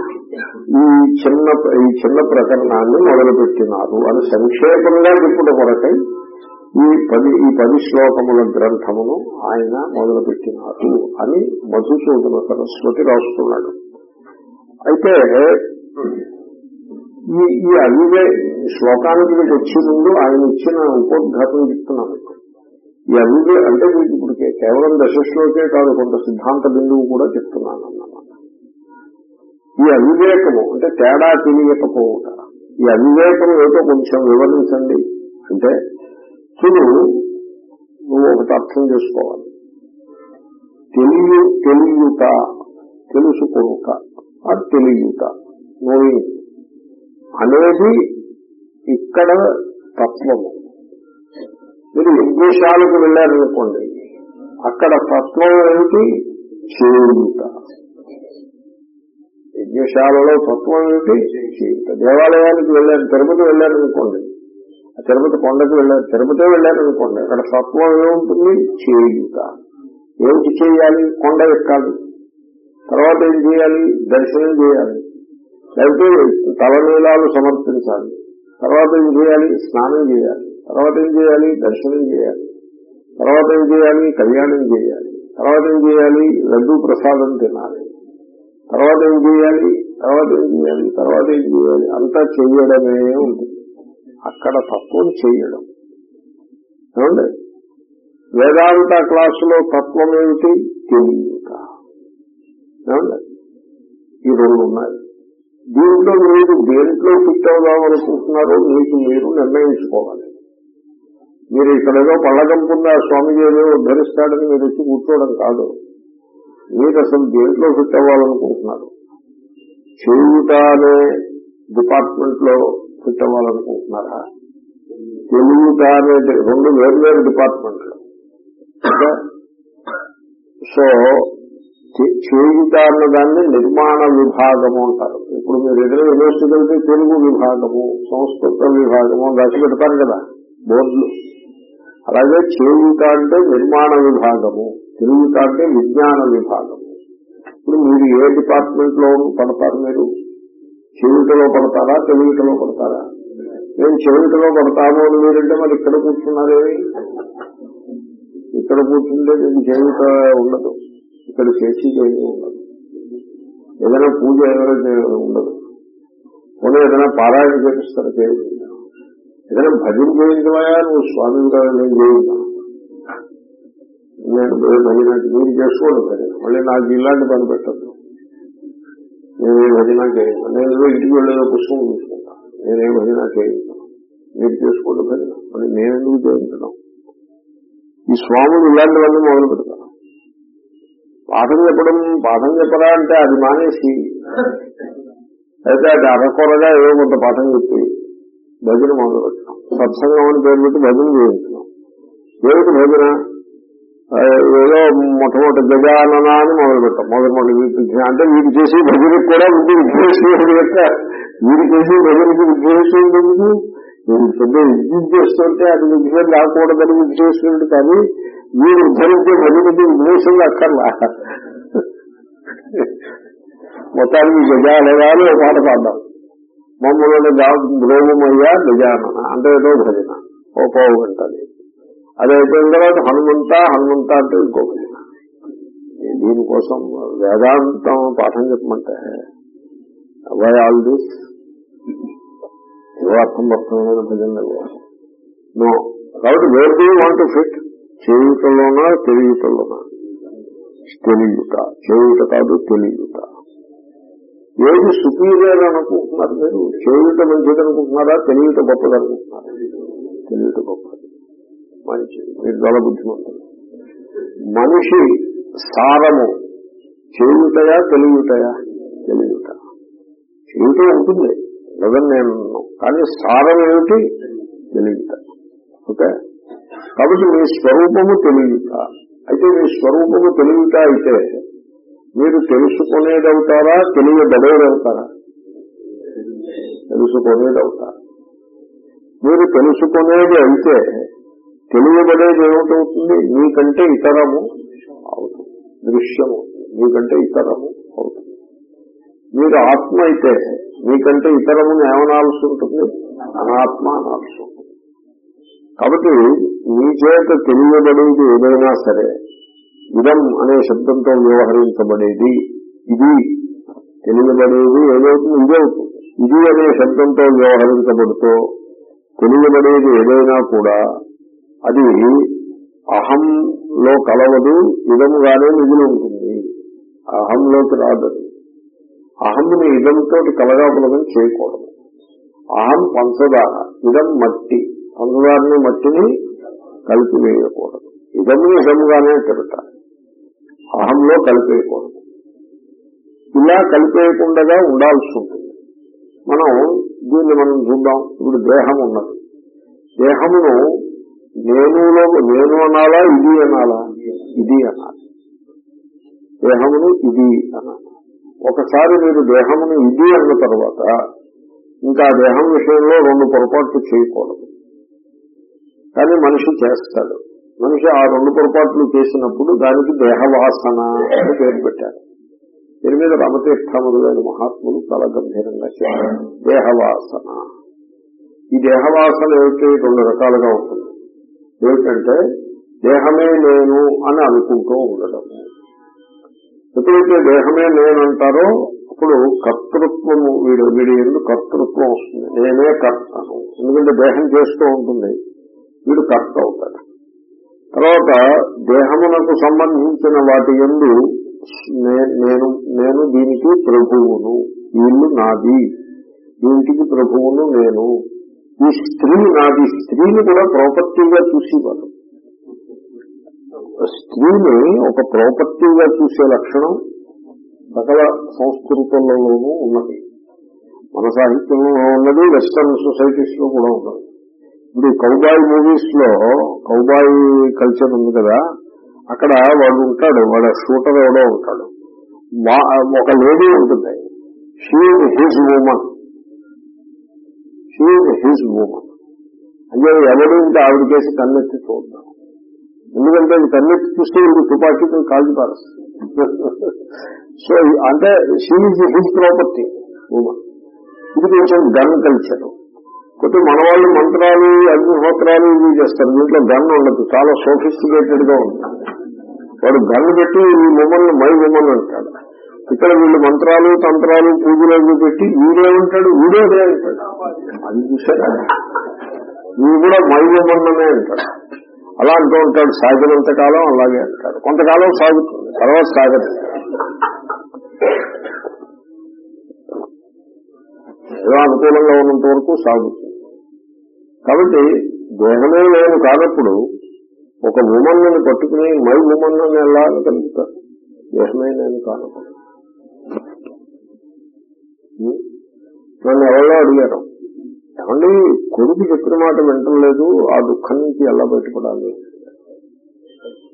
ఈ చిన్న ఈ చిన్న ప్రకరణాన్ని మొదలుపెట్టినారు. అని సంక్షేపంగా చెప్పుట కొరకై ఈ పది ఈ పది శ్లోకముల గ్రంథమును ఆయన మొదలుపెట్టినారు అని మధుసూదన సరస్వతి రాస్తున్నాడు. అయితే ఈ ఈ అవివే శ్లోకానికి మీకు వచ్చే ముందు ఆయన ఇచ్చిన ఉపోద్ఘాతం చెప్తున్నాను. ఈ అవివే అంటే మీకు ఇప్పుడు కేవలం దశశ్లోకే కాదు కొంత సిద్ధాంత బిందువు కూడా చెప్తున్నాను అన్నాను. ఈ అవివేకము అంటే తేడా తెలియకపోవుట ఈ అవివేకం ఏదో కొంచెం వివరించండి. అంటే చూడు నువ్వు ఒకటి అర్థం చేసుకోవాలి. తెలియ తెలియట తెలుసుకోక అది తెలియట నోయింగ్ అనేది ఇక్కడ తత్వము. మీరు యజ్ఞశాలకు వెళ్ళారనుకోండి అక్కడ తత్వం ఏమిటి? చేయుట. యజ్ఞశాలలో తత్వం ఏమిటి? దేవాలయానికి వెళ్ళారు తిరుపతి వెళ్ళారనుకోండి ఆ తిరుపతి కొండకి వెళ్ళారు తిరుపతి వెళ్ళారనుకోండి అక్కడ తత్వం ఏముంటుంది? చేయుట. ఏమిటి చేయాలి? కొండ ఎక్కాలి. తర్వాత ఏం చేయాలి? దర్శనం చేయాలి. లేకపోతే తలనీలాలు సమర్పించాలి. తర్వాత ఏం చేయాలి? స్నానం చేయాలి. తర్వాత ఏం చేయాలి? దర్శనం చేయాలి. తర్వాత ఏం చేయాలి? కళ్యాణం చేయాలి. తర్వాత ఏం చేయాలి? లడ్డూ ప్రసాదం తినాలి. తర్వాత ఏం చేయాలి? తర్వాత ఏం చేయాలి? తర్వాత ఏం చేయాలి? అంతా చేయడమే ఉంటుంది. అక్కడ తత్వం చేయడం. ఏమండి? వేదాంత క్లాసులో తత్వం ఏమిటి? తెలియక ఏమండి? ఈ రెండు ఉన్నాయి. దీంట్లో మీరు దేంట్లో ఫిట్ అవుదాం అనుకుంటున్నారో మీకు మీరు నిర్ణయించుకోవాలి. మీరు ఇక్కడ ఏదో పళ్ళగంపున్న స్వామిజీ ఏదో ఉద్ధరిస్తాడని మీరు వచ్చి కూర్చోవడం కాదు. మీరు అసలు దేంట్లో ఫిట్ అవ్వాలనుకుంటున్నారు చేయుట అనే డిపార్ట్మెంట్లో ఫిట్ అవ్వాలనుకుంటున్నారా? తెలుగుట అనే రెండు వేర్వేరు డిపార్ట్మెంట్లు. సో చేయుట అన్నదాన్ని నిర్మాణ విభాగము అంటారు. ఇప్పుడు మీరు ఎదురు యూనివర్సిటీ వెళ్తే తెలుగు విభాగము సంస్కృత విభాగము రాసి పెడతారు కదా బోర్డులు. అలాగే చేయుట అంటే నిర్మాణ విభాగము. తెలుగు అంటే విజ్ఞాన విభాగం. ఇప్పుడు మీరు ఏ డిపార్ట్మెంట్లో పడతారు మీరు? చెవిటలో పడతారా? తెలుగుటలో పడతారా? మేము చెవిటలో పడతాము అని మీరంటే మరి ఇక్కడ కూర్చున్నారేమి ఇక్కడ కూర్చుంటే నేను చెవిట ఉండదు. ఇక్కడ చేసి ఏమీ ఉండదు. ఏదైనా పూజ ఏదైనా ఉండదు. కొన్ని ఏదైనా పారాయణ చేపిస్తారు చేయాలి ఏదైనా భజన చేయించమయా నువ్వు స్వామి కదా నేను చేయించాను నేను పోయి మీరు చేసుకోండి భజన మళ్ళీ నాకు ఇలాంటి పని పెట్టద్దు. నేను ఏ భజన చేయించాను నేను ఏదో ఇంటికి వెళ్ళేదో పుస్తకం చూసుకుంటాను నేనే భజన చేయించాను మీరు చేసుకోండి భజన మళ్ళీ నేనెందుకు చేయించడం ఈ స్వాములు ఇలాంటివన్నీ మొదలు పెడతాను పాఠం చెప్పడం పాఠం చెప్పరా అంటే అది మానేసి అయితే అది అరకొరగా ఏదో కొంత పాఠం చెప్పి భజన మొదలు పెట్టడం సత్సంగం అని పేరు పెట్టి భజన చేయించడం. ఏమిటి భజన? ఏదో మొట్టమొదటి గజానన అని మొదలు పెట్టాం మొదటి మొదటి వీరికి అంటే వీరు చేసి భజనకి కూడా ఉంది విఘ్నేశ్వరుడు యొక్క వీరు చేసి భజనకి విఘ్నేశ్వరుడు ఎందుకు వీరు పెద్ద విద్యుత్ చేస్తుంటే అది విఘ్నం రాకూడదని విఘ్నేశ్వరుడు కానీ వీరు ఉద్ధరించే భజనకి విఘ్నేశ్వరుడు అక్కర్లా. మొత్తానికి గజాలయాలు ఒక పాట పాడ్డాం మమ్మల్ని ద్రోవమయ్యా గజానన. అంటే ఏదో భజన. ఓ పావు గంటది అది అయిపోయిన తర్వాత హనుమంత హనుమంత అంటే ఇంకో భజన. దీనికోసం వేదాంతం పాఠం చెప్పమంటే వై ఆల్ దిస్? ఏవో అర్థం అర్థమైన భజనలు. నో. కాబట్టి వేర్ డూ వాంట్ ఫిట్ చేయుటలోనా తెలియటలోనా? తెలియట. చేయుట కాదు తెలియట. ఏది సుపీరియర్ అనుకుంటున్నారు మీరు? చేయుట మంచిది అనుకుంటున్నారా తెలియట గొప్పది అనుకుంటున్నారా తెలియట గొప్పది. మంచిది మీరు చాలా బుద్ధిమంతులు. మనిషి సారము చేయుటయా తెలియటయా? తెలియట. చేయుట ఉంటుంది లేదని నేను కానీ సారం ఏమిటి? తెలియట. ఓకే? కాబట్టి మీ స్వరూపము తెలియట. అయితే మీ స్వరూపము తెలియట అయితే మీరు తెలుసుకునేదవుతారా? తెలియబడేదవుతారా తెలుసుకునేదవుతారా? మీరు తెలుసుకునేది అయితే తెలియబడేది ఏమిటవుతుంది నీకంటే ఇతరము అవుతుంది. దృశ్యము. నీకంటే ఇతరము అవుతుంది. మీరు ఆత్మ అయితే మీకంటే ఇతరమును ఏమనాల్సి ఉంటుంది? అనాత్మ అనాల్సి ఉంటుంది. కాబట్టి నీ చేత తెలియబడేది ఏదైనా సరే ఇదం అనే శబ్దంతో వ్యవహరించబడేది. ఇది తెలియబడేది ఏదవుతుంది ఇదే అవుతుంది. ఇది అనే శబ్దంతో వ్యవహరించబడుతూ తెలియబడేది ఏదైనా కూడా అది అహంలో కలవదు ఇదముగానే మిగిలి ఉంటుంది. అహంలోకి రాదది అహంని ఇదంతో కలగాపులగం చేయకూడదు. అహం పంచదార ఇదం మట్టి. పంచదారని మట్టిని కలిపి వేయకూడదు ఇదము ఇదముగానే తిరగాలి అహంలో కలిపేయకూడదు. ఇలా కలిపేయకుండా ఉండాల్సి ఉంటుంది మనం దీన్ని మనం చూద్దాం. ఇప్పుడు దేహం ఉన్నది. దేహమును నేనులో నేను అనాలా ఇది అనాలా? ఇది అనాలి. దేహమును ఇది అనాలి. ఒకసారి మీరు దేహమును ఇది అన్న తర్వాత ఇంకా ఆ దేహం విషయంలో రెండు పొరపాట్లు చేయకూడదు. కానీ మనిషి చేస్తాడు. మనిషి ఆ రెండు పొరపాట్లు చేసినప్పుడు దానికి దేహవాసన అని పేరు పెట్టారు. దీని మీద రమతీర్థములైన మహాత్ములు చాలా గంభీరంగా చెప్పారు. దేహవాసన. ఈ దేహవాసన ఏమిటి? రెండు రకాలుగా ఉంటుంది. ఏమిటంటే దేహమే నేను అని అనుకుంటూ ఉండడం. ఎప్పుడైతే దేహమే నేనంటారో అప్పుడు కర్తృత్వము వీడు వీడి ఎందు కర్తృత్వం వస్తుంది. నేనే కర్తను. ఎందుకంటే దేహం చేస్తూ ఉంటుంది. వీడు కర్త అవుతాడు. తర్వాత దేహమునకు సంబంధించిన వాటి ఎందు నేను నేను దీనికి ప్రభువును. వీళ్ళు నాది. దీనికి ప్రభువును నేను. ఈ స్త్రీ నాది స్త్రీని కూడా ప్రాపర్టీగా చూసేవారు స్త్రీని ఒక ప్రాపర్టీగా చూసే లక్షణం సకల సంస్కృతులలోనూ ఉన్నది. మన సాహిత్యంలో ఉన్నది వెస్టర్న్ సొసైటీస్లో కూడా ఉన్నది. ఇప్పుడు కౌబాయ్ మూవీస్లో కౌబాయ్ కల్చర్ ఉంది కదా అక్కడ వాడు ఉంటాడు వాడు షూటర్ ఎవడో ఉంటాడు. ఒక లేడీ ఉంటుంది she his woman she his women అంటే ఎవరు ఇంకా ఆవిడ చేసి కన్నెత్తి చూద్దాం ఎందుకంటే కన్నెత్తి చూస్తే ఇది తుపాకీతో కాల్చి పారేస్తుంది. సో అంటే షీఈ్ హిజ్ ప్రాపర్టీ ఉమెన్ ఇది కొంచెం గన్ కల్చర్ కొద్ది మన వాళ్ళు మంత్రాలు అగ్నిహోత్రాలు ఇవి చేస్తారు. దీంట్లో గన్ ఉండదు. చాలా సోఫిస్టికేటెడ్గా ఉంటుంది. వాడు గన్ను పెట్టి ఈ ఉమెన్ మై ఉమెన్ అంటాడు. ఇక్కడ వీళ్ళు మంత్రాలు తంత్రాలు పూజలు పెట్టి వీడే ఉంటాడు వీడే అదే అంటాడు. అది చూసారా? ఇవి కూడా మైమన్నమే అంటాడు. అలా అంటూ ఉంటాడు సాగినంత కాలం అలాగే అంటాడు. కొంతకాలం సాగుతుంది తర్వాత సాగదు. ఏదో అనుకూలంగా ఉన్నంత వరకు సాగుతుంది. కాబట్టి దేహమే నేను కానప్పుడు ఒక ఉమన్నని పట్టుకుని మై ఉమన్నని ఎలా కలుగుతారు దేహమే నేను కానప్పుడు. నన్ను ఎవరో అడిగారు. ఏమండి కొడుకు చెప్పిన మాట వింటలేదు ఆ దుఃఖం నుంచి ఎలా బయటపడాలి?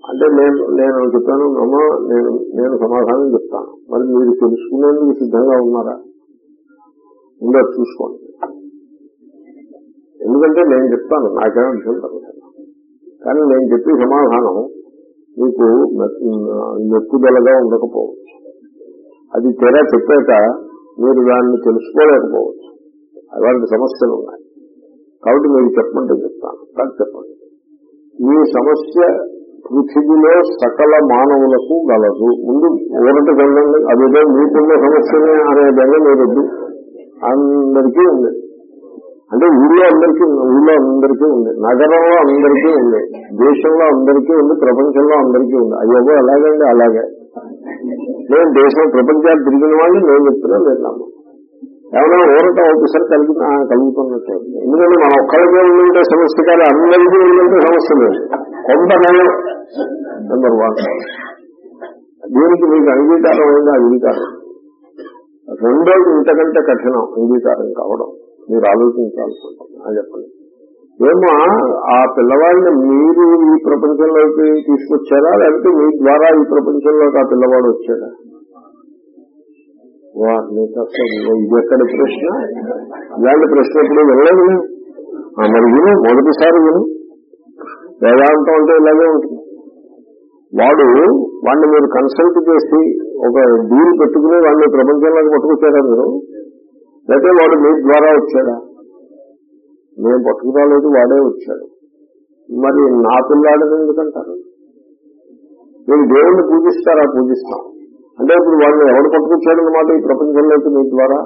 అంటే నేను నేను చెప్పాను అమ్మ నేను నేను సమాధానం చెప్తాను. మరి మీరు తెలుసుకునేందుకు సిద్ధంగా ఉన్నారా? ఉందో చూసుకోండి. ఎందుకంటే నేను చెప్తాను నాకేమో విషయం కానీ నేను చెప్పే సమాధానం మీకు మెక్కుదలగా ఉండకపోవచ్చు. అది తెర చెప్పాక మీరు దాన్ని తెలుసుకోలేకపోవచ్చు. అలాంటి సమస్యలు ఉన్నాయి. కాబట్టి మీరు చెప్పమంటే చెప్తాను. కాదు చెప్పండి. ఈ సమస్య పృథివీలో సకల మానవులకు గలదు. ముందు ఊరట వెళ్ళండి అదేదో మీకున్న సమస్యనే అనే బెంగ లేదు అందరికీ ఉంది. అంటే ఊళ్ళో అందరికీ ఊళ్ళో అందరికీ ఉంది. నగరంలో అందరికీ ఉంది. దేశంలో అందరికీ ఉంది. ప్రపంచంలో అందరికీ ఉంది. అయ్యో అలాగండి అలాగే. నేను దేశం ప్రపంచాలు తిరిగిన వాళ్ళు నేను చెప్తున్నా లేదు నమ్మ ఏమైనా ఊరట ఒకసారి కలిగి కలుగుతున్నట్టు. ఎందుకంటే మనం ఒక్కరికే ఉండే సమస్య కాదు అందరికీ ఉండే సమస్య లేదు. కొంత నయం నెంబర్ వన్ దీనికి మీకు అంగీకారం అయింది అంగీకారం. రెండోది ఇంతకంటే కఠినం అంగీకారం కావడం. మీరు ఆలోచించాల్సి ఉంటుంది. చెప్పండి. ఏమో ఆ పిల్లవాడిని మీరు ఈ ప్రపంచంలోకి తీసుకొచ్చారా? లేకపోతే మీ ద్వారా ఈ ప్రపంచంలోకి ఆ పిల్లవాడు వచ్చాడా? నీకు ఇది ఎక్కడ ప్రశ్న? ఇలాంటి ప్రశ్న ఎప్పుడు వెళ్ళలేదు మరి విను మొదటిసారి విను. వేదాంతం అంటే ఇలాగే ఉంటుంది. వాడు వాడిని మీరు కన్సల్ట్ చేసి ఒక డీల్ పెట్టుకుని వాడిని ప్రపంచంలోకి పట్టుకొచ్చారా మీరు? లేకపోతే వాడు మీ ద్వారా వచ్చాడా? మేము పట్టుకురాలేదు వాడే వచ్చాడు. మరి నా పిల్లాడని ఎందుకంటారు? నేను దేవుణ్ణి పూజిస్తారా? పూజిస్తాం. అంటే ఇప్పుడు వాడిని ఎవడు పట్టుకొచ్చాడనమాట ఈ ప్రపంచంలోకి మీ ద్వారా?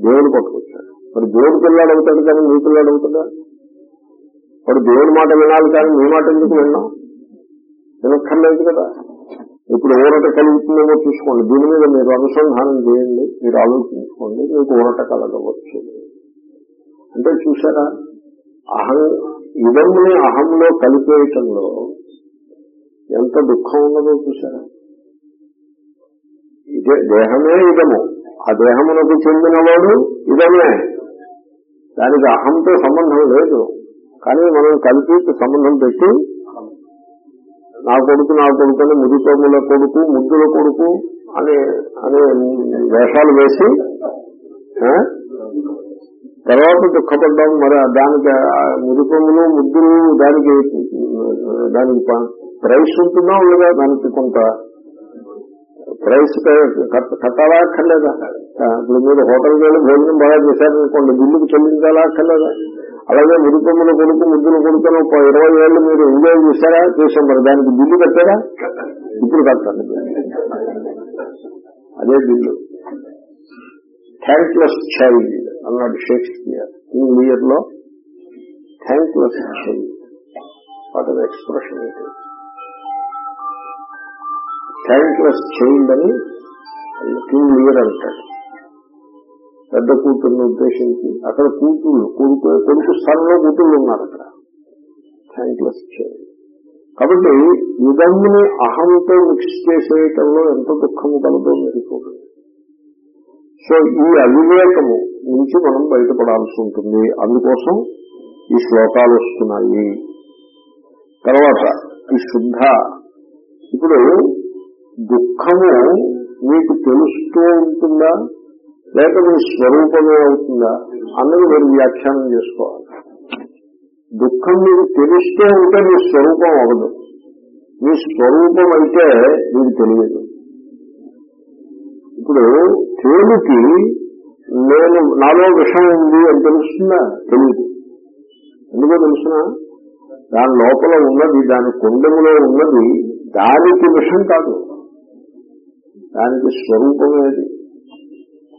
దేవుడు పట్టుకొచ్చాడు. మరి దేవుడు పిల్లాడు అవుతాడు కానీ మీ పిల్లాడు అవుతాడా? వాడు దేవుడి మాట వినాలి కానీ మీ మాట ఎందుకు విన్నాం వినక్కర్లేదు కదా. ఇప్పుడు ఊరట కలుగుతుందేమో చూసుకోండి. దీని మీద మీరు అనుసంధానం చేయండి మీరు ఆలోచించుకోండి మీకు ఊరట కలగవచ్చు. అంటే చూసారా అహం ఇదమ్ని అహంలో కలిపేయటంలో ఎంత దుఃఖం ఉన్నదో చూసారా ఇదే దేహమే ఇదము. ఆ దేహమునకు చెందినవాడు ఇదమే. దానికి అహంతో సంబంధం లేదు. కానీ మనం కలిపి సంబంధం పెట్టి నా కొడుకు నా కొడుకు అని ముదితోముల కొడుకు ముద్దుల కొడుకు అని అనే వేషాలు వేసి తర్వాత దుఃఖపడ్డాం మరి దానికి ముదితోములు ముద్దులు దానికి దానికి ప్రైస్ ఉంటుందా ఉండదా? దానికి కొంత ప్రైస్ కట్టాలా అక్కర్లేదా ఇప్పుడు మీరు హోటల్కి వెళ్ళి భోజనం బాగా చేశారనుకోండి బిల్లుకు చెల్లించాలా అక్కర్లేదా అలాగే మురికొమ్ముల కొడుకు ముద్దులు కొడుకుని ఒక ఇరవై ఏళ్ళు మీరు ఎంజాయ్ చేశారా? చేసాం మరి దానికి బిల్లు కట్టారా? ఇప్పుడు కట్టండి అదే బిల్లు. థ్యాంక్లెస్ చైల్డ్ అన్నాడు షేక్స్పియర్ ఇంగ్లీయర్లో థ్యాంక్లెస్ చైల్డ్ వాట్ అది ఎక్స్ప్రెషన్ ఏంటి థ్యాంక్లెస్ చైల్డ్ అని కింగ్ లియర్ అంటాడు. పెద్ద కూతుర్ని ఉద్దేశించి అక్కడ కూతుళ్ళు కొడుకు కొడుకు స్థలంలో కూతుళ్ళు ఉన్నారు అక్కడ. థ్యాంక్లెస్ చైల్డ్ కాబట్టి ఇదమ్ముని అహంతో మిక్స్ చేసేయటంలో ఎంత దుఃఖము కలదో మీరు చూడండి. సో ఈ అవివేకము నుంచి మనం బయటపడాల్సి ఉంటుంది. అందుకోసం ఈ శ్లోకాలు వస్తున్నాయి. తర్వాత ఈ శుద్ధ. ఇప్పుడు దుఃఖము మీకు తెలుస్తూ ఉంటుందా? లేక మీ స్వరూపమే అవుతుందా? అన్నది మీరు వ్యాఖ్యానం చేసుకోవాలి. దుఃఖం మీకు తెలుస్తూ ఉంటే మీ స్వరూపం అవ్వదు. మీ స్వరూపం అయితే మీకు తెలియదు. ఇప్పుడు తేలికి నేను నాలో విషయం ఉంది అని తెలుస్తుందా? తెలియదు ఎందుకో తెలుసిన? దాని లోపల ఉన్నది దాని కుండములో ఉన్నది దానికి విషం కాదు. దానికి స్వరూపమేది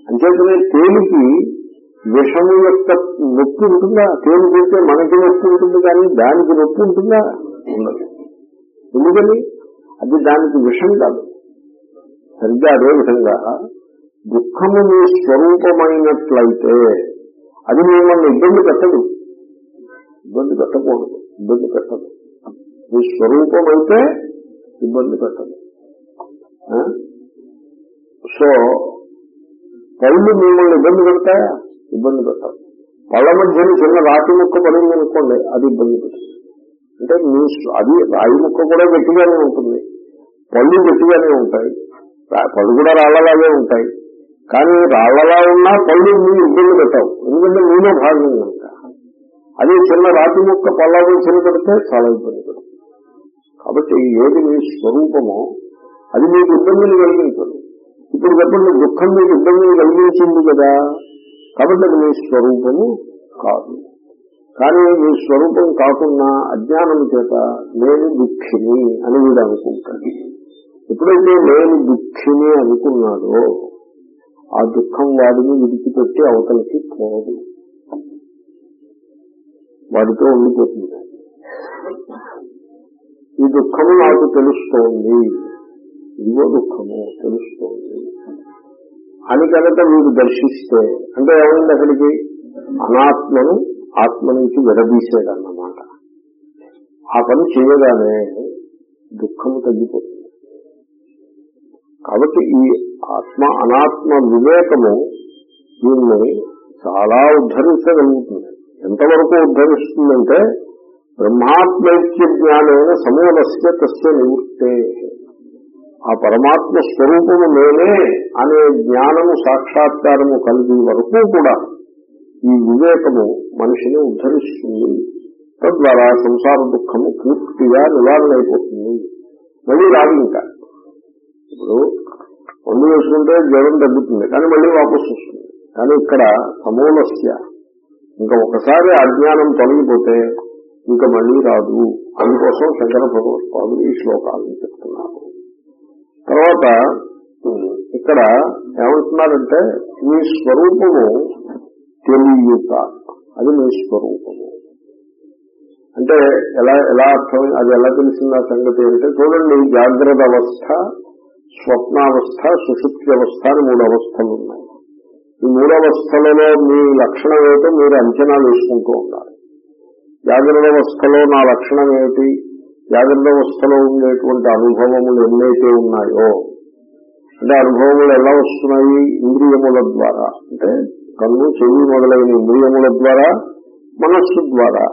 అంచేతనే తేలికి విషము యొక్క నొప్పి ఉంటుందా? తేలి చేస్తే మనకి నొప్పి ఉంటుంది కానీ దానికి నొప్పి ఉంటుందా? ఉండదు. ఎందుకని? అది దానికి విషం కాదు. సరిగ్గా అదేవిధంగా దుఃఖము మీ స్వరూపమైనట్లయితే అది మిమ్మల్ని ఇబ్బంది పెట్టదు. ఇబ్బంది పెట్టకూడదు. ఇబ్బంది పెట్టదు. మీ స్వరూపం అయితే ఇబ్బంది పెట్టదు. సో పళ్ళు మిమ్మల్ని ఇబ్బంది పెడతాయా? ఇబ్బంది పెట్టదు పళ్ళ మధ్యన చిన్న రాతి ముక్క పడింది అనుకోండి అది ఇబ్బంది పెట్టదు. అంటే మీ అది రాయి ముక్క కూడా గట్టిగానే ఉంటుంది. పళ్ళు గట్టిగానే ఉంటాయి. పళ్ళు కూడా రాళ్ళలాగే ఉంటాయి. కానీ రాళ్ళలా ఉన్నా పళ్ళు మీరు ఇబ్బంది పెట్టావు. ఎందుకంటే మీలో భాగం కనుక అదే చిన్న రాతి ముక్క పళ్ళలో చిన్న పెడితే చాలా ఇబ్బంది పెడుతుంది కాబట్టి ఏది మీ స్వరూపమో అది మీకు ఇబ్బందిని కలిగించదు. ఇప్పుడు చెప్పండి దుఃఖం మీకు ఇబ్బందిని కలిగించింది కదా? కాబట్టి అది మీ స్వరూపము కాదు. కానీ మీ స్వరూపం కాకుండా అజ్ఞానం చేత నేను దుఃఖిని అని వీడు అనుకుంటాను ఎప్పుడైతే నేను దుఃఖిని అనుకున్నాడో ఆ దుఃఖం వాడిని విడిచిపెట్టి అవతలకి పోదు. వాడితో ఉండిపోతుంది. ఈ దుఃఖము నాకు తెలుస్తోంది. ఇదిగో దుఃఖము తెలుస్తోంది. అని కనుక మీరు దర్శిస్తే అంటే ఏమైంది అక్కడికి? అనాత్మను ఆత్మ నుంచి విడదీసేదన్నమాట. ఆ పని చేయగానే దుఃఖము తగ్గిపోతుంది. కాబట్టి ఈ ఆత్మ అనాత్మ వివేకము దీన్ని చాలా ఉద్ధరించగలుగుతుంది. ఎంతవరకు ఉద్ధరిస్తుందంటే బ్రహ్మాత్మైక్య జ్ఞానైన సమూలస్య తస్య నివృత్తే. ఆ పరమాత్మ స్వరూపము నేనే అనే జ్ఞానము సాక్షాత్కారము కలిగి వరకు కూడా ఈ వివేకము మనిషిని ఉద్ధరిస్తుంది. తద్వారా సంసార దుఃఖము పూర్తిగా నివారణ అయిపోతుంది మళ్ళీ రాదు ఇంకా ఇప్పుడు మందు వేసుకుంటే జ్వరం తగ్గుతుంది కానీ మళ్ళీ వాపసు వస్తుంది. కానీ ఇక్కడ సమూలస్య ఇంకా ఒకసారి అజ్ఞానం తొలగిపోతే ఇంకా మళ్ళీ రాదు. అందుకోసం శంకర భగవత్పాదులు ఈ శ్లోకాలను చెప్తున్నారు. తర్వాత ఇక్కడ ఏమంటున్నారంటే మీ స్వరూపము తెలియట అది మీ స్వరూపము. అంటే ఎలా ఎలా అర్థం అది ఎలా తెలిసింది ఆ సంగతి అంటే చూడండి జాగ్రత్త అవస్థ స్వప్నావస్థ సుషుప్తి అవస్థ అని మూడు అవస్థలు ఉన్నాయి ఈ మూడవస్థలలో మీ లక్షణం ఏమిటో మీరు అంచనా వేసుకుంటూ ఉండాలి. జాగ్రత్త అవస్థలో నా లక్షణం ఏమిటి? జాగ్రత్త అవస్థలో ఉండేటువంటి అనుభవములు ఎన్నైతే ఉన్నాయో అంటే అనుభవములు ఎలా వస్తున్నాయి? ఇంద్రియముల ద్వారా. అంటే కన్ను చెవి మొదలైన ఇంద్రియముల ద్వారా మనస్సు ద్వారా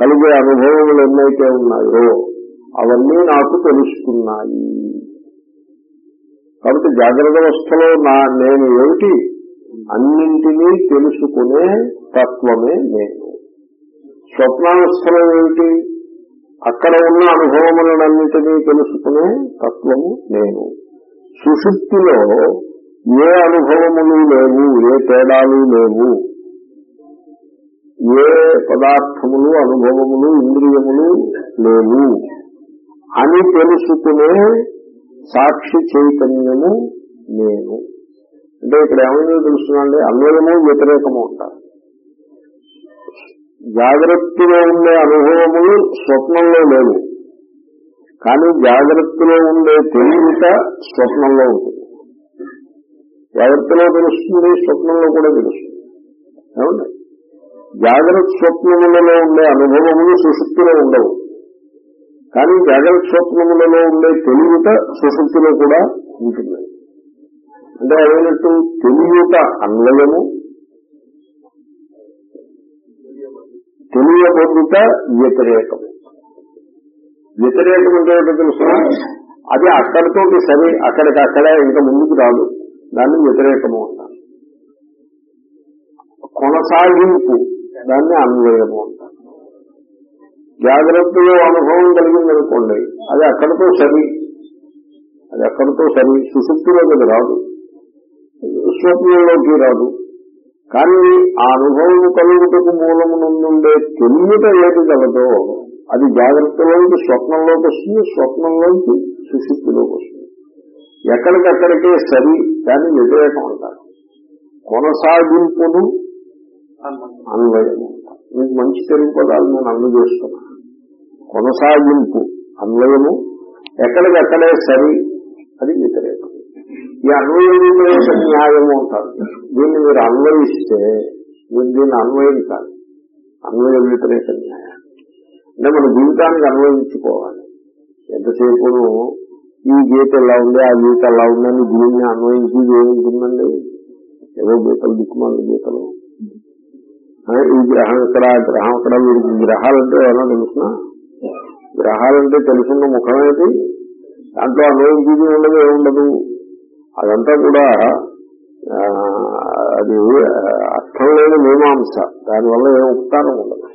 కలిగే అనుభవములు ఎన్నైతే ఉన్నాయో అవన్నీ నాకు తెలుస్తున్నాయి. కాబట్టి జాగ్రత్త అవస్థలో నా నేను ఏమిటి? అన్నింటినీ తెలుసుకునే తత్వమే నేను. స్వప్నావస్థలో ఏమిటి? అక్కడ ఉన్న అనుభవములన్నింటినీ తెలుసుకునే తత్వము నేను. సుషుప్తిలో ఏ అనుభవములు లేవు ఏ తేడాలు లేవు. ఏ పదార్థములు అనుభవములు ఇంద్రియములు లేవు అని తెలుసుకునే సాక్షి చైతన్యము నేను. అంటే ఇక్కడ ఏమైనా తెలుస్తుందండి అన్వయము వ్యతిరేకము అంటారు. జాగ్రత్తలో ఉండే అనుభవములు స్వప్నంలో లేవు. కానీ జాగ్రత్తలో ఉండే తెలియట స్వప్నంలో ఉంటుంది. జాగ్రత్తలో తెలుస్తుంది స్వప్నంలో కూడా తెలుస్తుంది. ఏమండి? జాగ్రత్త స్వప్నములలో ఉండే అనుభవములు సుశుక్తిలో ఉండవు. కానీ జాగ్రత్త స్వప్నములలో ఉండే తెలియట సుశుద్ధిలో కూడా ఉంటుంది. అంటే అదేనట్టు తెలియట అన్వయము తెలియబొద్దుట వ్యతిరేకము. వ్యతిరేకం అంటే ఏంటో తెలుసు? అది అక్కడితో సరే అక్కడికి అక్కడే ఇంకా ముందుకు రాదు. దాన్ని వ్యతిరేకము అంటారు. కొనసాగింపు దాన్ని అన్వయము అంటారు. జాగ్రత్తలో అనుభవం కలిగిందనుకోండి అది అక్కడితో సరి. అది అక్కడితో సరి. సుశుక్తిలోకి రాదు. స్వప్నంలోకి రాదు. కానీ ఆ అనుభవం కలుగుటకు మూలము నుండే తెలియట ఏది కలదో అది జాగ్రత్తలోకి స్వప్నంలోకి వస్తుంది స్వప్నంలోకి సుశుద్ధిలోకి వస్తుంది. ఎక్కడికక్కడికే సరి దాన్ని వ్యతిరేకం అంటారు. కొనసాగింపును అన్వయము మీకు మంచి తెలుగు పదాలు నేను అందజేస్తున్నా కొనసాగింపు అన్వయము ఎక్కడికక్కడే సరి అది వ్యతిరేకం. ఈ అన్వయ న్యాయము అంటారు. దీన్ని మీరు అన్వయిస్తే మీరు దీన్ని అన్వయించాలి. అన్వయ వ్యతిరేక న్యాయం. అంటే మన జీవితానికి అన్వయించుకోవాలి. ఎంతసేపును ఈ గీత ఎలా ఉంది ఆ గీత ఎలా ఉందని దీన్ని అన్వయించి ఏముంటుందండి? ఏదో గీతలు దిక్కుమాలి గీతలు. ఈ గ్రహం ఇక్కడ గ్రహం అక్కడ మీరు గ్రహాలంటే ఎలా తెలుసుకున్నా గ్రహాలంటే తెలుసున్న ముఖమేది దాంట్లో అన్వయించేది ఉండదు ఏముండదు అదంతా కూడా అది అర్థం లేని మీమాంస. దానివల్ల ఏం ఉపకారం ఉండదు.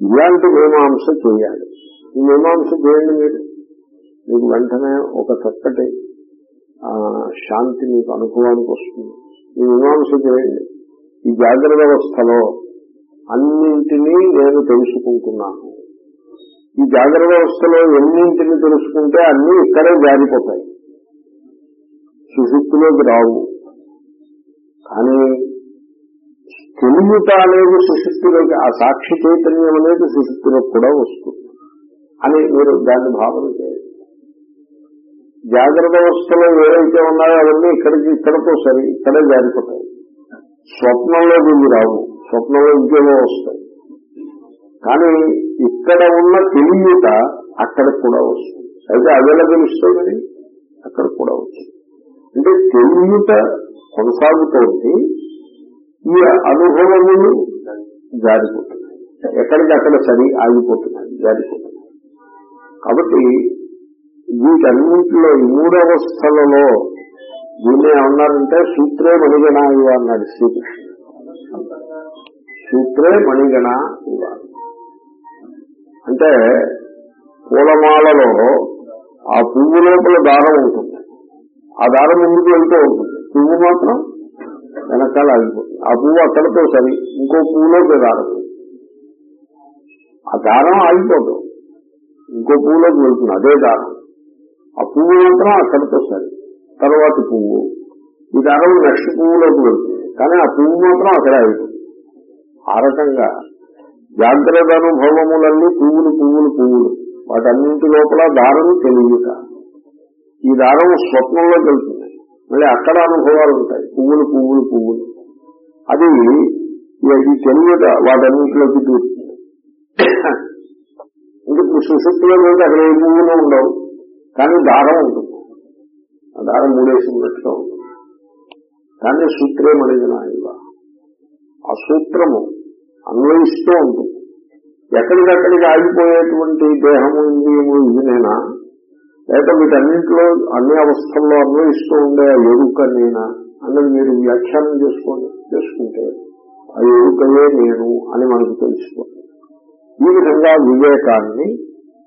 ఇలాంటి మీమాంస చేయాలి. ఈ మీమాంస చేయండి మీరు. మీకు వెంటనే ఒక చక్కటి శాంతి మీకు అనుభవానికి వస్తుంది. ఈ మీమాంస చేయండి. ఈ జాగ్రత్త వ్యవస్థలో అన్నింటినీ నేను తెలుసుకుంటున్నాను. ఈ జాగ్రత్త వ్యవస్థలో ఎన్నింటిని తెలుసుకుంటే అన్ని ఇక్కడే జారిపోతాయి. సుశుక్తిలోకి రావు. కానీ తెలియట అనేది సుశుక్తిలోకి ఆ సాక్షి చైతన్యం అనేది సుశుక్తిలోకి కూడా వస్తుంది అని మీరు దాన్ని భావన చేయండి జాగ్రత్త వ్యవస్థలో ఏవైతే ఉన్నాయో అవన్నీ ఇక్కడికి ఇక్కడతో సరి ఇక్కడే జారిపోతాయి. స్వప్నంలో దీన్ని రావు. స్వప్నంలో ఇంకేమో వస్తాయి. కానీ ఇక్కడ ఉన్న తెలియట అక్కడ కూడా వస్తుంది అయితే అదెలా తెలుస్తాయి మరి? కూడా వస్తుంది అంటే తెలియట కొనసాగుతోంది. ఈ అనుభవములు జారిపోతున్నాయి. ఎక్కడికి అక్కడ సరి ఆగిపోతున్నాయి జారిపోతున్నాయి. కాబట్టి వీటన్నింటిలో ఈ మూడు దీన్ని ఏమన్నారంటే సూత్రే మణిగణ ఇవ అన్నాడు సూత్రే మణిగణ ఇవ్వాలి అంటే పూలమాలలో ఆ పువ్వు లోపల దారం ఉంటుంది. ఆ దారం ముందుకు వెళ్తూ ఉంటుంది. పువ్వు మాత్రం వెనకాల ఆగిపోతుంది. ఆ పువ్వు అక్కడతో సరి ఇంకో పువ్వులోకి దారం. ఆ దారం ఆగిపోదు. ఇంకో పువ్వులోకి వెళ్తుంది అదే దారం. ఆ పువ్వు మాత్రం అక్కడతో సరి. తర్వాత పువ్వు. ఈ దారం నెక్స్ట్ పువ్వులోకి వెళ్తుంది. కానీ ఆ పువ్వు మాత్రం అక్కడ ఆగిపోతుంది. ఆ రకంగా జాగ్రత్త అనుభవములన్నీ పువ్వులు పువ్వులు పువ్వులు. వాటన్నింటి లోపల దారం తెలియట ఈ దారం స్వప్నంలోకి వెళ్తుంది. మళ్ళీ అక్కడ అనుభవాలు ఉంటాయి. పువ్వులు పువ్వులు పువ్వులు. అది ఈ తెలియట వాటన్నింటిలోకి దూరుతుంది. ఇంకా ఇప్పుడు సుశక్తిలో వెళ్తే అక్కడ ఏ పువ్వులు ఉండవు. కానీ దారం ఉంటుంది. ఆ దారం మూడేసి ఉన్నట్టుగా ఉంటుంది. కానీ సూత్రే మడిగిన ఆ సూత్రము అన్వయిస్తూ ఉంటుంది. ఎక్కడికక్కడికి ఆగిపోయేటువంటి దేహము ఇంద్రియము ఇదినేనా లేక వీటన్నింటిలో అన్ని అవస్థల్లో అన్వయిస్తూ ఉండే ఆ ఎరుక నేనా అన్నది మీరు వ్యాఖ్యానం చేసుకోండి. చేసుకుంటే ఆ ఎరుకయే నేను అని మనకు తెలుసుకోండి ఈ విధంగా వివేకాన్ని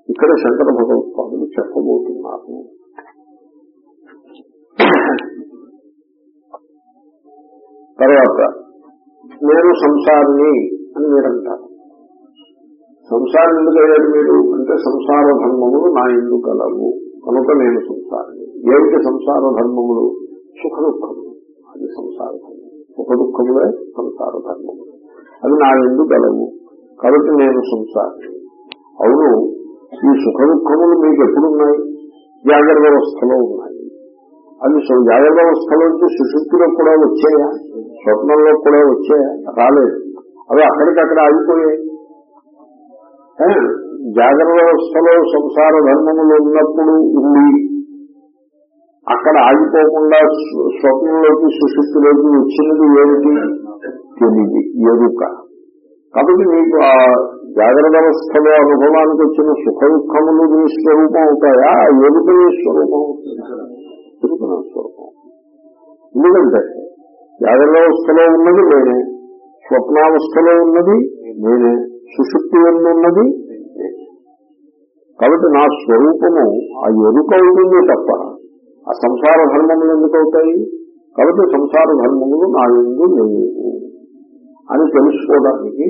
ఇక్కడ శంకర భగవత్పాదులు చెప్పబోతున్నారు. తర్వాత నేను సంసారిని అని మీరు అంటారు. సంసారం ఎందుకు అయ్యాడు మీరు? అంటే సంసార ధర్మములు నా ఎందుకు కలవు. కనుక నేను సంసారిని. ఏమిటి సంసార ధర్మములు? సుఖ దుఃఖములు. అది సంసార ధర్మం. సుఖ దుఃఖములే సంసార ధర్మములు. అది నా ఎందుకు కలవు. కాబట్టి నేను సంసారిని. అవును ఈ సుఖ దుఃఖములు మీకు ఎప్పుడున్నాయి? జాగ్రత్త వ్యవస్థలో ఉన్నాయి. అవి సు- జాగ్రత్త వ్యవస్థలోంచి సుశుద్ధిలో కూడా వచ్చాయా? స్వప్నంలో కూడా వచ్చాయా? రాలేదు. అవి అక్కడికక్కడ ఆగిపోయాయి జాగ్రత్త వ్యవస్థలో సంసార ధర్మములు ఉన్నప్పుడు ఉండి అక్కడ ఆగిపోకుండా స్వప్నంలోకి సుశుద్ధిలోకి వచ్చినది ఏమిటి? తెలివి ఎరుక. కాబట్టి మీకు ఆ జాగ్రత్త వ్యవస్థలో అనుభవానికి వచ్చిన సుఖ దుఃఖములు నీ స్వరూపం అవుతాయా? ఆ ఎరుక నీ స్వరూపం ఎరుక నా స్వరూపం. ఎందుకంటే జాగ్రత్త వ్యవస్థలో ఉన్నది నేనే స్వప్నావస్థలో ఉన్నది నేనే సుశుక్తి ఉన్నది. కాబట్టి నా స్వరూపము ఆ ఎరుక అవుతుంది తప్ప ఆ సంసార ధర్మములు ఎందుకు అవుతాయి? కాబట్టి సంసార ధర్మములు నా ఎందు లేవు అని తెలుసుకోవడానికి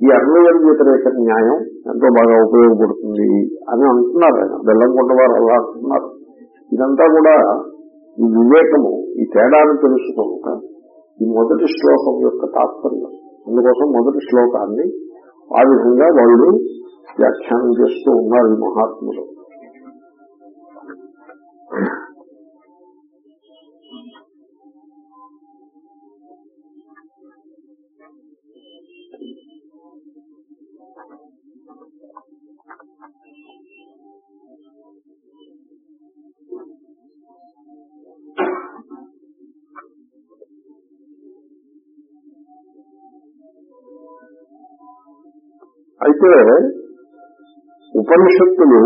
ఈ అన్వయ వ్యతిరేక న్యాయం ఎంతో బాగా ఉపయోగపడుతుంది అని అంటున్నారు ఆయన. బెల్లంకొండ వారు అలా అంటున్నారు. ఇదంతా కూడా ఈ వివేకము ఈ తేడాను తెలుసుకోక ఈ మొదటి శ్లోకం యొక్క తాత్పర్యం. అందుకోసం మొదటి శ్లోకాన్ని ఆ విధంగా వాళ్ళు వ్యాఖ్యానం చేస్తూ ఉన్నారు ఈ మహాత్ములు. అయితే ఉపనిషత్తులు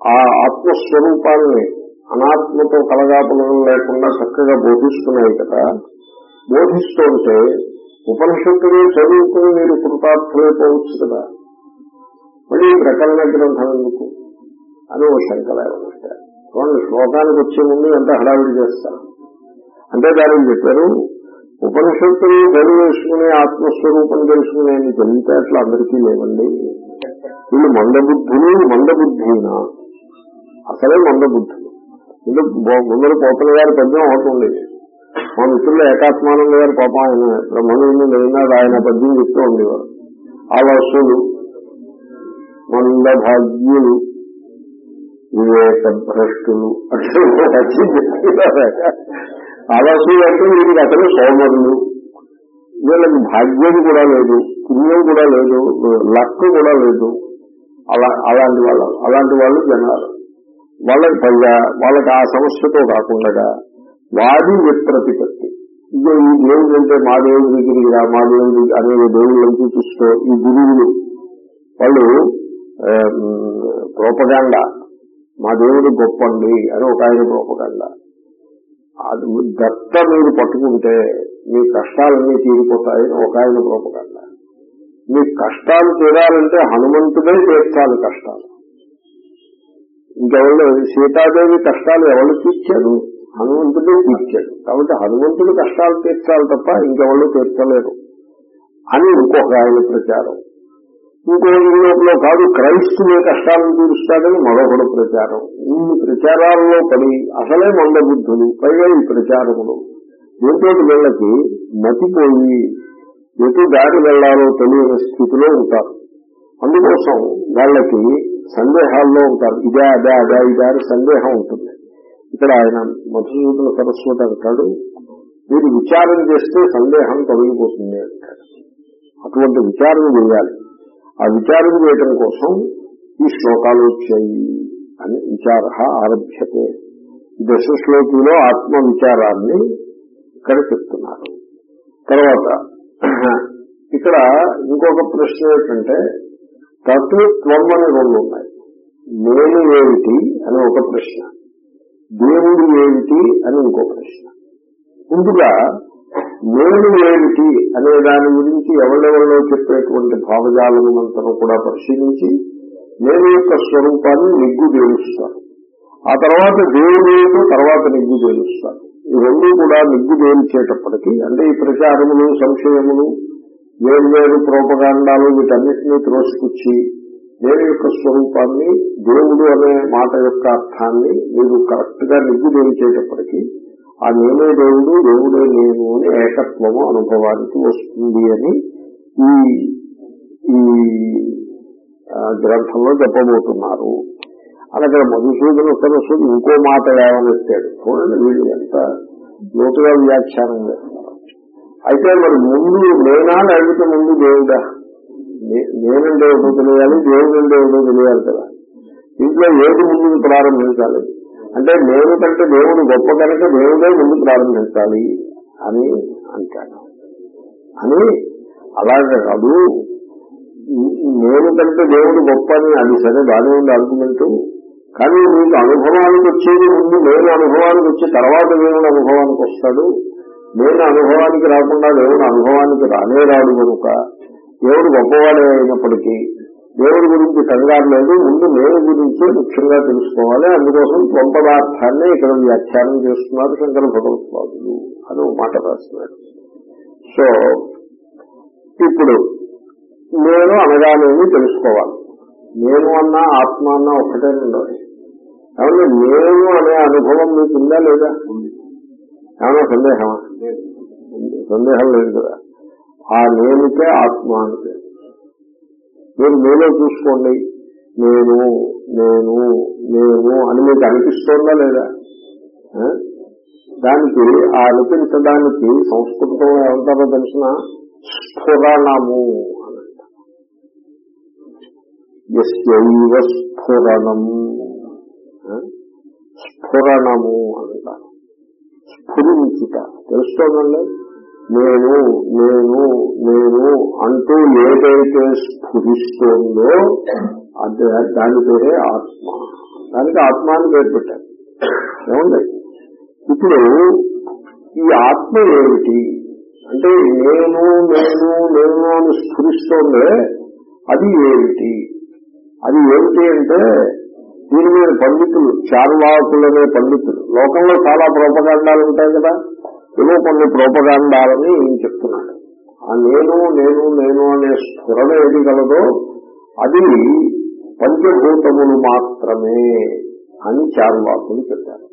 ఆ ఆత్మస్వరూపాన్ని అనాత్మతో కలగాపలం లేకుండా చక్కగా బోధిస్తున్నాయి కదా. బోధిస్తుంటే ఉపనిషత్తులు చదువుకుని మీరు కృతార్థమైపోవచ్చు కదా. మళ్ళీ ప్రకరణ గ్రంథం ఎందుకు? అని ఓ శంకర శ్లోకానికి వచ్చే ముందు ఎంత హడావిడి చేస్తారు? అంటే దానికి చెప్పారు ఉపనిషత్తులు గౌరవేసుకునే ఆత్మస్వరూపం తెలుసుకునే తెలివితేటలు అందరికీ లేవండి? వీళ్ళు మందబుద్ధులు మందబుద్ధినా? అసలే మందబుద్ధులు. ముందు ముందర పోతల గారి పద్యం అవుతుంది. మా మిత్రులు ఏకాత్మానంద గారి పాప ఆయన బ్రహ్మణుడిని లేనాడు ఆయన పద్యం చెప్తూ ఉండేవారు. ఆలసులు మందభాగ్యులు వివేక భ్రష్టులు ఆలసులు అంటే వీరికి అతను సోమరుడు వీళ్ళకి భాగ్యం కూడా లేదు పుణ్యం కూడా లేదు లక్ కూడా లేదు. అలా అలాంటి వాళ్ళు అలాంటి వాళ్ళు జనాలు. వాళ్ళకి పైగా వాళ్ళకి ఆ సమస్యతో కాకుండా వాది విప్రతిపత్తి. ఇదో ఈ దేవుడు అంటే మా దేవుడి దగ్గరికి మా దేవుడి అనే దేవుళ్ళని చూపిస్తూ ఈ గురువులు. వాళ్ళు ప్రోపగాండ. మా దేవుడు గొప్పండి అని ఒక ఆయన ప్రోపగాండ. అది దత్త మీరు పట్టుకుంటే మీ కష్టాలన్నీ తీరిపోతాయి ఒక ఆయన ప్రోపగాండ. మీ కష్టాలు తీరాలంటే హనుమంతుడే తీర్చాలి కష్టాలు. ఇంకెవరు సీతాదేవి కష్టాలు ఎవరు తీర్చారు? హనుమంతుడే తీర్చాడు. కాబట్టి హనుమంతుడు కష్టాలు తీర్చాలి తప్ప ఇంకెవరు తీర్చలేరు అని ఇంకొక ఆయన ప్రచారం. ఇంకో లోపల కాదు క్రైస్తులే కష్టాలను తీరుస్తాడని మరొకడు ప్రచారం. ఇన్ని ప్రచారాల్లో పడి అసలే మందబుద్ధులు. పైగా ఈ ప్రచారములు. దీంతో వీళ్ళకి? మతిపోయి ఎటు దారి వెళ్ళాలో తెలియని స్థితిలో ఉంటారు. అందుకోసం వాళ్ళకి సందేహాల్లో ఉంటారు. ఇదే అదే అదే ఇదే అని సందేహం ఉంటుంది. ఇక్కడ ఆయన మధుసూదన సరస్వతి అంటాడు మీరు విచారం చేస్తే సందేహం తొలగిపోతుంది అంటాడు. అటువంటి విచారణ చేయాలి. ఆ విచారం చేయటం కోసం ఈ శ్లోకాలు వచ్చాయి అని విచార ఆరభ్యతే. దశ శ్లోకిలో ఆత్మ విచారాన్ని ఇక్కడ చెప్తున్నారు. తర్వాత ఇక్కడ ఇంకొక ప్రశ్న ఏంటంటే తత్వత్వం అని రెండు ఉన్నాయి. నేను ఏమిటి అని ఒక ప్రశ్న. దేవుడు ఏమిటి అని ఇంకో ప్రశ్న. ముందుగా నేను ఏమిటి అనే దాని గురించి ఎవరెవరిలో చెప్పేటువంటి భావజాలమంతను కూడా పరిశీలించి నేను యొక్క స్వరూపాన్ని నిగ్గు తేలుస్తాను ఆ తర్వాత దేవుడు తర్వాత నిగ్గు తేలుస్తాను ఈ రెండు కూడా నిగ్గు తేల్చేటప్పటికీ అంటే ఈ ప్రచారములు సంశయములు వేర్వేరు ప్రోపగాండాలు వీటన్నిటినీ త్రోసిపుచ్చి నేను యొక్క స్వరూపాన్ని దేవుడు అనే మాట యొక్క అర్థాన్ని మీరు కరెక్ట్గా నిగ్గు తేల్చేటప్పటికీ ఆ నేనే దేవుడు దేవుడే నేను అని ఏకత్వము అనుభవానికి వస్తుంది అని ఈ ఈ గ్రంథంలో చెప్పబోతున్నారు. అలాగే మధుసూదన సరస్సు ఇంకో మాట ఏమనిస్తాడు? చూడండి వీళ్ళు ఎంత లోతుగా వ్యాఖ్యానం అయితే మరి ముందు నేనా లేకపోతే ముందు దేవుడా? నేనంటే ఏమిటో తెలియాలి దేవుడు అంటే ఏమిటో తెలియాలి కదా. ఇంట్లో ఏది ముందు ప్రారంభించాలి? అంటే నేను కంటే దేవుడు గొప్ప కనుక దేవుడే ముందు ప్రారంభించాలి అని అంటాడు. అని అలాగే కాదు. నేను కంటే దేవుడు గొప్ప అని అది సరే బాగానే ఉంది ఆర్గ్యుమెంట్ కానీ మీకు అనుభవానికి వచ్చేది ముందు నేను అనుభవానికి వచ్చి తర్వాత దేవుడు అనుభవానికి వస్తాడు. నేను అనుభవానికి రాకుండా దేవుడు అనుభవానికి రానే రాడు కనుక దేవుడు గొప్పవాడే అయినప్పటికీ దేవుడి గురించి కంగారు లేదు. ముందు నేను గురించే ముఖ్యంగా తెలుసుకోవాలి. అందుకోసం పదార్థాన్ని ఇక్కడ వ్యాఖ్యానం చేస్తున్నారు శంకర భగవత్పాదులు అని ఒక మాట రాస్తున్నాడు సో ఇప్పుడు నేను అనగానేమి తెలుసుకోవాలి. నేను అన్నా ఆత్మ అన్నా ఒకటే ఉండాలి కాబట్టి నేను అనే అనుభవం మీకు ఉందా లేదా? ఏమన్నా సందేహమా? సందేహం లేదు కదా. ఆ నేనుకే ఆత్మ అని మీరు మీలో చూసుకోండి. నేను నేను నేను అని మీకు అనిపిస్తోందా లేదా? దానికి ఆ అనిపించడానికి సంస్కృతంలో ఏమంటారో తెలిసిన? స్ఫురణము అని అంటారు. స్ఫురణం. స్ఫురణము అంటారు. స్ఫురించుట. తెలుస్తోందండి? నేను నేను నేను అంటూ ఏదైతే స్ఫురిస్తోందో అది దాని పేరే ఆత్మ. దానికి ఆత్మ అని పేరు పెట్టారు. ఏమండి ఇప్పుడు ఈ ఆత్మ ఏమిటి? అంటే నేను నేను నేను అని స్ఫురిస్తోందే అది ఏమిటి? అది ఏమిటి అంటే దీని మీద పండితులు చార్వాకులనే పండితులు. లోకంలో చాలా ప్రోపగాండాలు ఉంటాయి కదా. ఏవో కొన్ని ప్రోపగాండాలని ఈయన చెప్తున్నాడు. ఆ నేను నేను నేను అనే స్ఫురణ ఏది కలదో అది పంచభూతములు మాత్రమే అని చార్వాకులు చెప్పారు.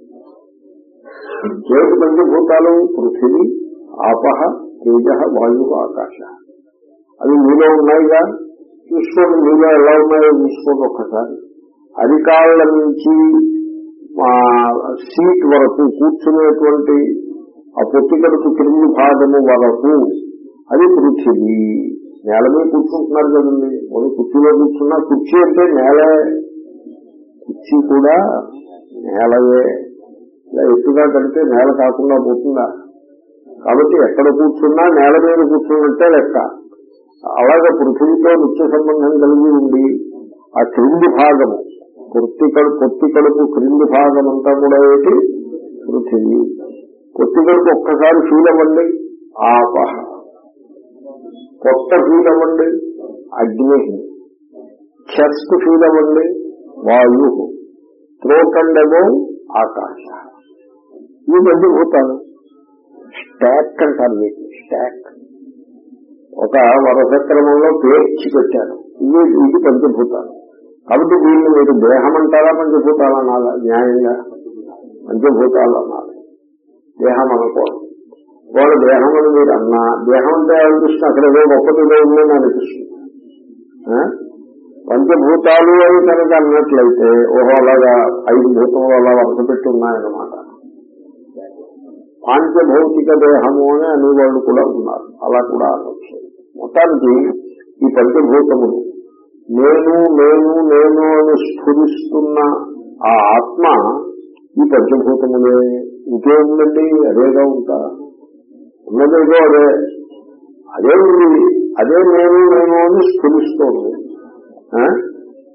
ఏడు పంచభూతాలు పృథివీ ఆపహ తేజ వాయు ఆకాశ. అవి మీలో ఉన్నాయిగా? చూసుకోండి మీలో ఎలా ఉన్నాయో చూసుకోండి ఒక్కసారి. అధికారుల నుంచి సీట్ వరకు కూర్చునేటువంటి ఆ పొత్తికడుపు క్రింది భాగము వరకు అది పృథివీ. నేల మీద కూర్చుంటున్నారు కదండి. మనం కుర్చీలో కూర్చున్నా కుర్చీ అంటే నేలే. కుర్చీ కూడా నేలయే. ఇలా ఎత్తుగా కడితే నేల కాకుండా పోతుందా? కాబట్టి ఎక్కడ కూర్చున్నా నేల మీద కూర్చున్నట్టే లెక్క. అలాగే పృథివీతో నిత్య సంబంధం కలిగి ఉండి ఆ క్రింది భాగము పొత్తి కడుపు పొత్తి కడుపు క్రింది భాగం అంతా కూడా ఏంటి? పృథివీ. పొత్తి ఒక్కసారి ఫీల్ అవ్వండి ఆపహ కొత్త ఫీల్ అవ్వండి అగ్ని చెస్ట్ ఫీల్ అవ్వండి వాయు త్రోట్ అండ్ అబౌవ్ ఆకాశ. ఈ పంచభూతాలు స్టాక్ అంటారు వీటిని. స్టాక్. ఒక వరుస క్రమంలో పేర్చి పెట్టారు ఇది ఇది పంచభూతాలు కాబట్టి దీన్ని మీరు దేహం అంటారా పంచభూతాలు అనాలా న్యాయంగా పంచభూతాలు అనాలి దేహం అనుకోవడం వాళ్ళ దేహం అని మీరు అన్నా దేహం అంటే అనిపిస్తుంది అక్కడ ఏదో గొప్పదిలో ఉందని అనిపిస్తుంది. ఆ? పంచభూతాలు అని కనుక అన్నట్లయితే ఓహో అలాగా ఐదు భూతములు అలా వరుస పెట్టి ఉన్నాయన్నమాట పాంచభౌతిక దేహము అని అనేవాళ్ళు కూడా ఉన్నారు. అలా కూడా అనొచ్చు మొత్తానికి ఈ పంచభూతములు నేను నేను నేను అని స్ఫురిస్తున్న ఆ ఆత్మ ఈ పంచభూతములే. ఇంకేముందండి? అదేగా ఉంటా ఉన్నదేదో అదే. అదే అదే నేను నేను అని స్ఫురిస్తోంది.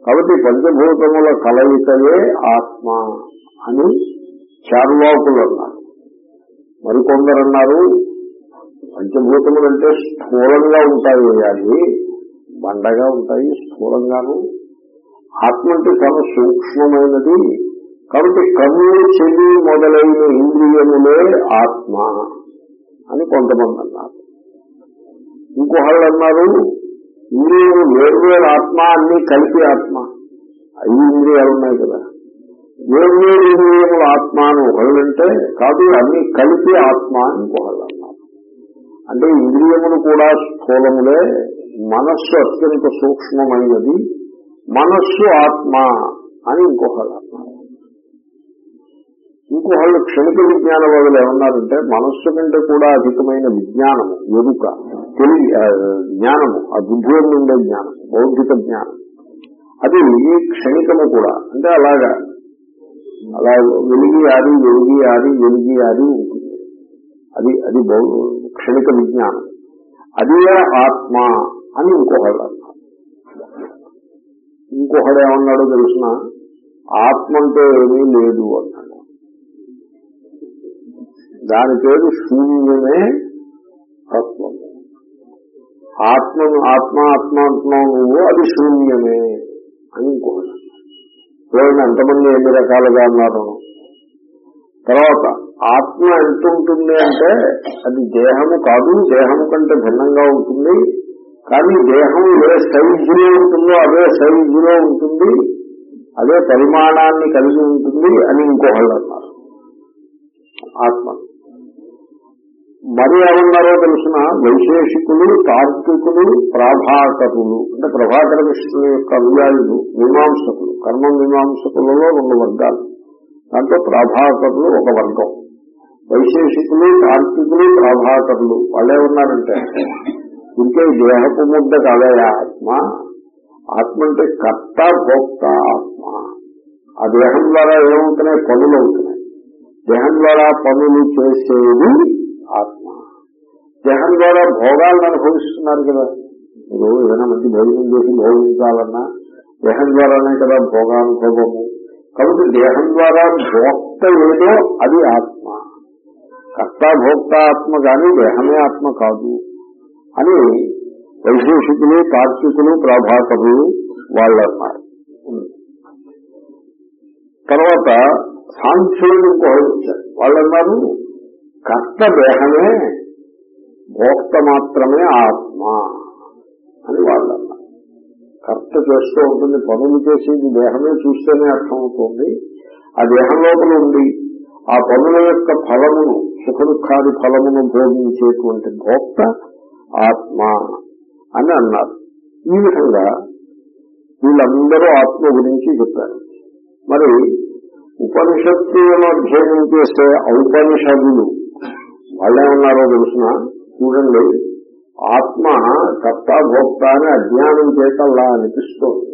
కాబట్టి పంచభూతముల కలయికయే ఆత్మ అని చార్లోకులు అన్నారు. మరికొందరు అన్నారు పంచభూతములు అంటే స్థూలంగా ఉంటాయి అవి బండగా ఉంటాయి స్థూలంగాను. ఆత్మ అంటే చాలా సూక్ష్మమైనది. కాబట్టి కన్ను చెవి మొదలైన ఇంద్రియములే ఆత్మ అని కొంతమంది అన్నారు. ఇంకొకళ్ళు అన్నారు ఇంద్రియము వేర్వేరు ఆత్మ అన్ని కలిపి ఆత్మ. ఐదు ఇంద్రియాలు ఉన్నాయి కదా. వేర్వేరు ఇంద్రియముల ఆత్మ అని ఒకళ్ళంటే కాదు అన్ని కలిపి ఆత్మ అని ఇంకొకళ్ళు అన్నారు. అంటే ఇంద్రియములు కూడా స్థూలములే మనస్సు అత్యంత సూక్ష్మమైనది మనస్సు ఆత్మ అని ఇంకొకళ్ళు అన్నారు. ఇంకొకళ్ళు క్షణిక విజ్ఞానవాదులు ఏమన్నారంటే మనస్సు కంటే కూడా అధికమైన విజ్ఞానము ఎరుక తెలివి ఆ, జ్ఞానము ఆ బుద్ధిలో ఉండే జ్ఞానం బౌద్ధిక జ్ఞానం అది క్షణికము కూడా అంటే అలాగా అలా వెలిగి ఆరి వెలిగి ఆరి వెలిగి ఆరి ఉంటుంది. అది అది క్షణిక విజ్ఞానం. అదే ఆత్మ అని ఇంకొకళ్ళు అన్నారు. ఇంకొకడు ఏమన్నాడో తెలిసిన? ఆత్మ అంటే ఏమీ లేదు అంట. దాని పేరు శూన్యమే తత్వం ఆత్మను ఆత్మ ఆత్మ అంటున్నావు నువ్వు అది శూన్యమే అని ఇంకోటి చూడండి ఎంతమంది ఎన్ని రకాలుగా అన్నారు తర్వాత ఆత్మ ఎంత ఉంటుంది అంటే అది దేహము కాదు దేహము కంటే భిన్నంగా ఉంటుంది. కానీ దేహం ఏ సైజులో ఉంటుందో అదే సైజులో ఉంటుంది. అదే పరిమాణాన్ని కలిగి ఉంటుంది అని ఇంకొకళ్ళు అన్నారు. ఆత్మ. మరి ఏమన్నారో తెలిసిన వైశేషికులు తార్కికులు ప్రభాకరులు. అంటే ప్రభాకర విష్ణువు యొక్క అనుయాయులు మీమాంసకులు. కర్మ మీమాంసకులలో రెండు వర్గాలు. దాంట్లో ప్రభాకరులు ఒక వర్గం. వైశేషికులు తార్కికులు ప్రభాకరులు. వాళ్ళే ఉన్నారంటే. ఇంకే దేహపు ముద్ద కదయా ఆత్మ. ఆత్మ అంటే కర్త భోక్త ఆత్మ. ఆ దేహం ద్వారా ఏమవుతున్నాయి? పనులు అవుతున్నాయి. దేహం ద్వారా పనులు చేసేది ఆత్మ. దేహం ద్వారా భోగాలను అనుభవిస్తున్నారు కదా. మీరు ఏదైనా మంచి భోజనం చేసి భోగించాలన్నా దేహం ద్వారానే కదా భోగానుభవము కాబట్టి దేహం ద్వారా భోక్త ఏదో అది ఆత్మ. కర్త భోక్త ఆత్మ కానీ దేహమే ఆత్మ కాదు అని వైశేషికులు తార్కికులు ప్రభాకరులు వాళ్ళు అన్నారు తర్వాత సాంఖ్యులు ఇంకోటి వచ్చారు వాళ్ళు అన్నారు కర్త దేహమే భోక్త మాత్రమే ఆత్మ అని వాళ్ళు కర్త చేస్తూ ఉంటుంది. పనులు చేసేది దేహమే చూస్తేనే అర్థమవుతుంది. ఆ దేహం లోపల ఉండి ఆ పనుల యొక్క ఫలమును సుఖ దుఃఖాది ఫలమును భోగించేటువంటి భోక్త ఆత్మ అని అన్నారు. ఈ విధంగా వీళ్ళందరూ ఆత్మ గురించి చెప్పారు. మరి ఉపనిషత్తులను అధ్యయనం చేసే ఔపనిషదులు వాళ్ళేమన్నారో తెలుసిన? చూడండి ఆత్మ కర్త భోక్త అని అజ్ఞానం చేతల్లా అనిపిస్తోంది.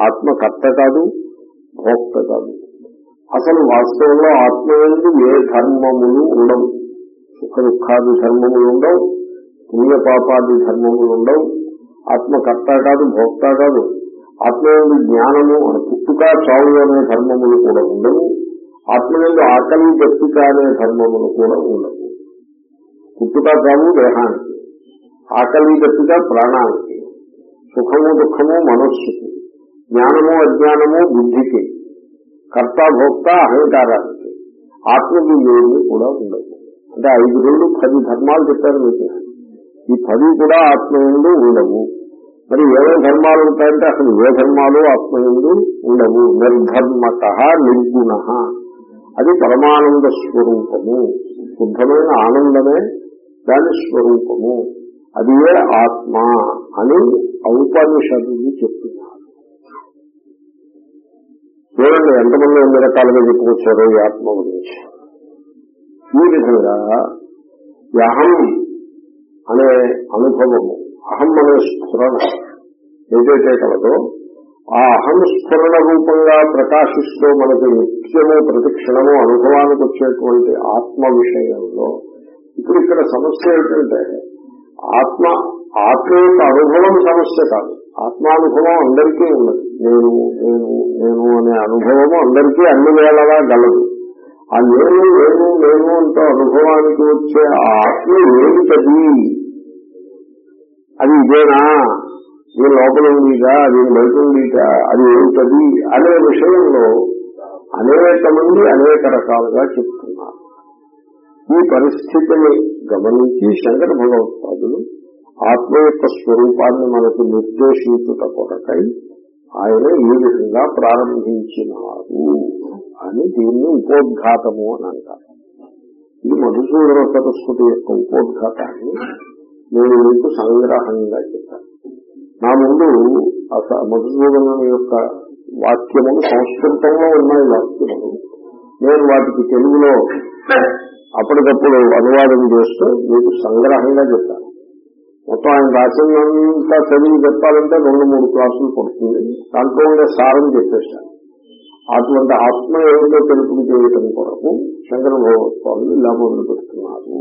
ఆత్మ కర్త కాదు భోక్త కాదు. అసలు వాస్తవంలో ఆత్మ ఎందు ఏ ధర్మములు ఉండవు. సుఖ దుఃఖాది ధర్మములు ఉండవు పుణ్య పాపాది ధర్మములు ఉండవు. ఆత్మ కర్త కాదు భోక్త కాదు. ఆత్మ ఎందు జ్ఞానము పుట్టుక చావు అనే ధర్మములు కూడా ఉండవు. ఆత్మ ఎందు ఆకలి దప్పిక అనే ధర్మములు కూడా ఉండవు. పుట్టుక చావు దేహానికి ఆకలి దప్పిక ప్రాణానికి సుఖము దుఃఖము మనస్సుకి జ్ఞానము అజ్ఞానము బుద్ధికి కర్త భోక్త అహంకారానికి ఆత్మకి ఏమి కూడా ఉండదు. అంటే ఐదు రెండు పది ధర్మాలు చెప్పారు మీకు. ఈ పది కూడా ఆత్మయందు ఉండవు. మరి ఏవే ధర్మాలు ఉంటాయంటే అసలు ఏ ధర్మాలు ఆత్మయందు ఉండవు? నిర్ధర్మక నిర్గుణ. అది పరమానంద స్వరూపము. శుద్ధమైన ఆనందమే దాని స్వరూపము అది ఏ ఆత్మ అని ఔపనిషదులు చెప్తున్నారు. చూడండి ఎంతమంది ఎన్ని రకాలుగా చెప్పుకొచ్చారో ఈ ఆత్మ గురించి. ఈ విధంగా అహం అనే అనుభవము అహం అనే స్ఫురణ ఏదైతే కలదో ఆ అహం స్ఫురణ రూపంగా ప్రకాశిస్తూ మనకి నిత్యము ప్రతిక్షణము అనుభవానికి వచ్చేటువంటి ఆత్మ విషయంలో ఇప్పుడు ఇక్కడ సమస్య ఏంటంటే ఆత్మ ఆత్మ యొక్క అనుభవం సమస్య కాదు. ఆత్మానుభవం అందరికీ ఉన్నది. నేను నేను నేను అనే అనుభవము అందరికీ అన్ని వేళలా గలదు. ఆ నేను నేను నేను అంటూ అనుభవానికి వచ్చే ఆ ఆత్మ ఏమిటది? అది ఇదేనా? దీని లోపల ఉందిగా? దీని బయట ఉందిగా? అది ఏమిటది? అనే విషయంలో అనేక మంది అనేక రకాలుగా చెప్తారు ఈ పరిస్థితిని గమనించి శంకర భగవత్పాదులు ఆత్మ యొక్క స్వరూపాన్ని మనకు నిర్దేశించుట కొరకై ఆయన ఈ విధంగా ప్రారంభించినారు అని దీన్ని ఉపోద్ఘాతము అని అంటారు. ఇది మధుసూదన సరస్వతి యొక్క ఉపోద్ఘాతాన్ని నేను మీకు సంగ్రహంగా చెప్పాను. నా ముందు మధుసూదన యొక్క వాక్యములు సంస్కృతంలో ఉన్నాయి వాక్యములు. నేను వాటికి తెలుగులో అప్పటికప్పుడు అనువాదం చేస్తూ మీకు సంగ్రహంగా చెప్పాను. మొత్తం ఆయన రాసిందంతా చదివి చెప్పాలంటే రెండు మూడు క్లాసులు పడుతుంది. దాంట్లో ఉండే సారం చెప్పేశాను. అటువంటి ఆత్మ ఏమిటో తెలుపు చేయటం కొరకు శంకర భగవత్వాలు ఇలా మొదలు పెడుతున్నారు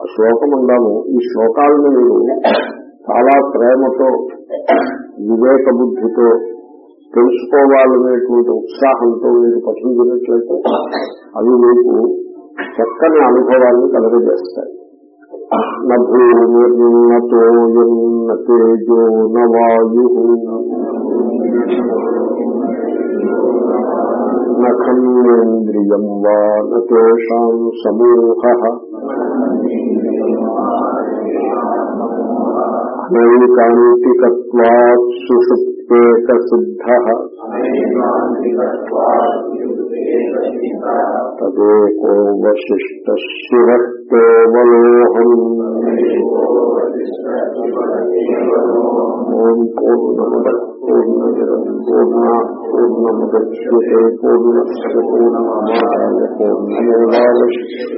ఆ శ్లోకం అందాము ఈ శ్లోకాలను మీరు చాలా ప్రేమతో వివేక బుద్ధితో తెలుసుకోవాలనేటువంటి ఉత్సాహంతో మీరు పఠించినట్లయితే అవి మీకు చక్కని అనుభవాన్ని కలగజేస్తాయి. నూమిర్నతోయం తేజో నవాయు నఖంద్రియం వా నేషాం సమూహ. నైకాంతికత్వాత్ సుషుప్తేక సిద్ధ. తదేకో వశిష్ట శివత్వలోహం ఓం పూర్ణముద పూర్ణమిదం పూర్ణ పూర్ణముద్యే పూర్ణస్ పూర్ణమాదాయ పూర్ణమేవాశిష్యం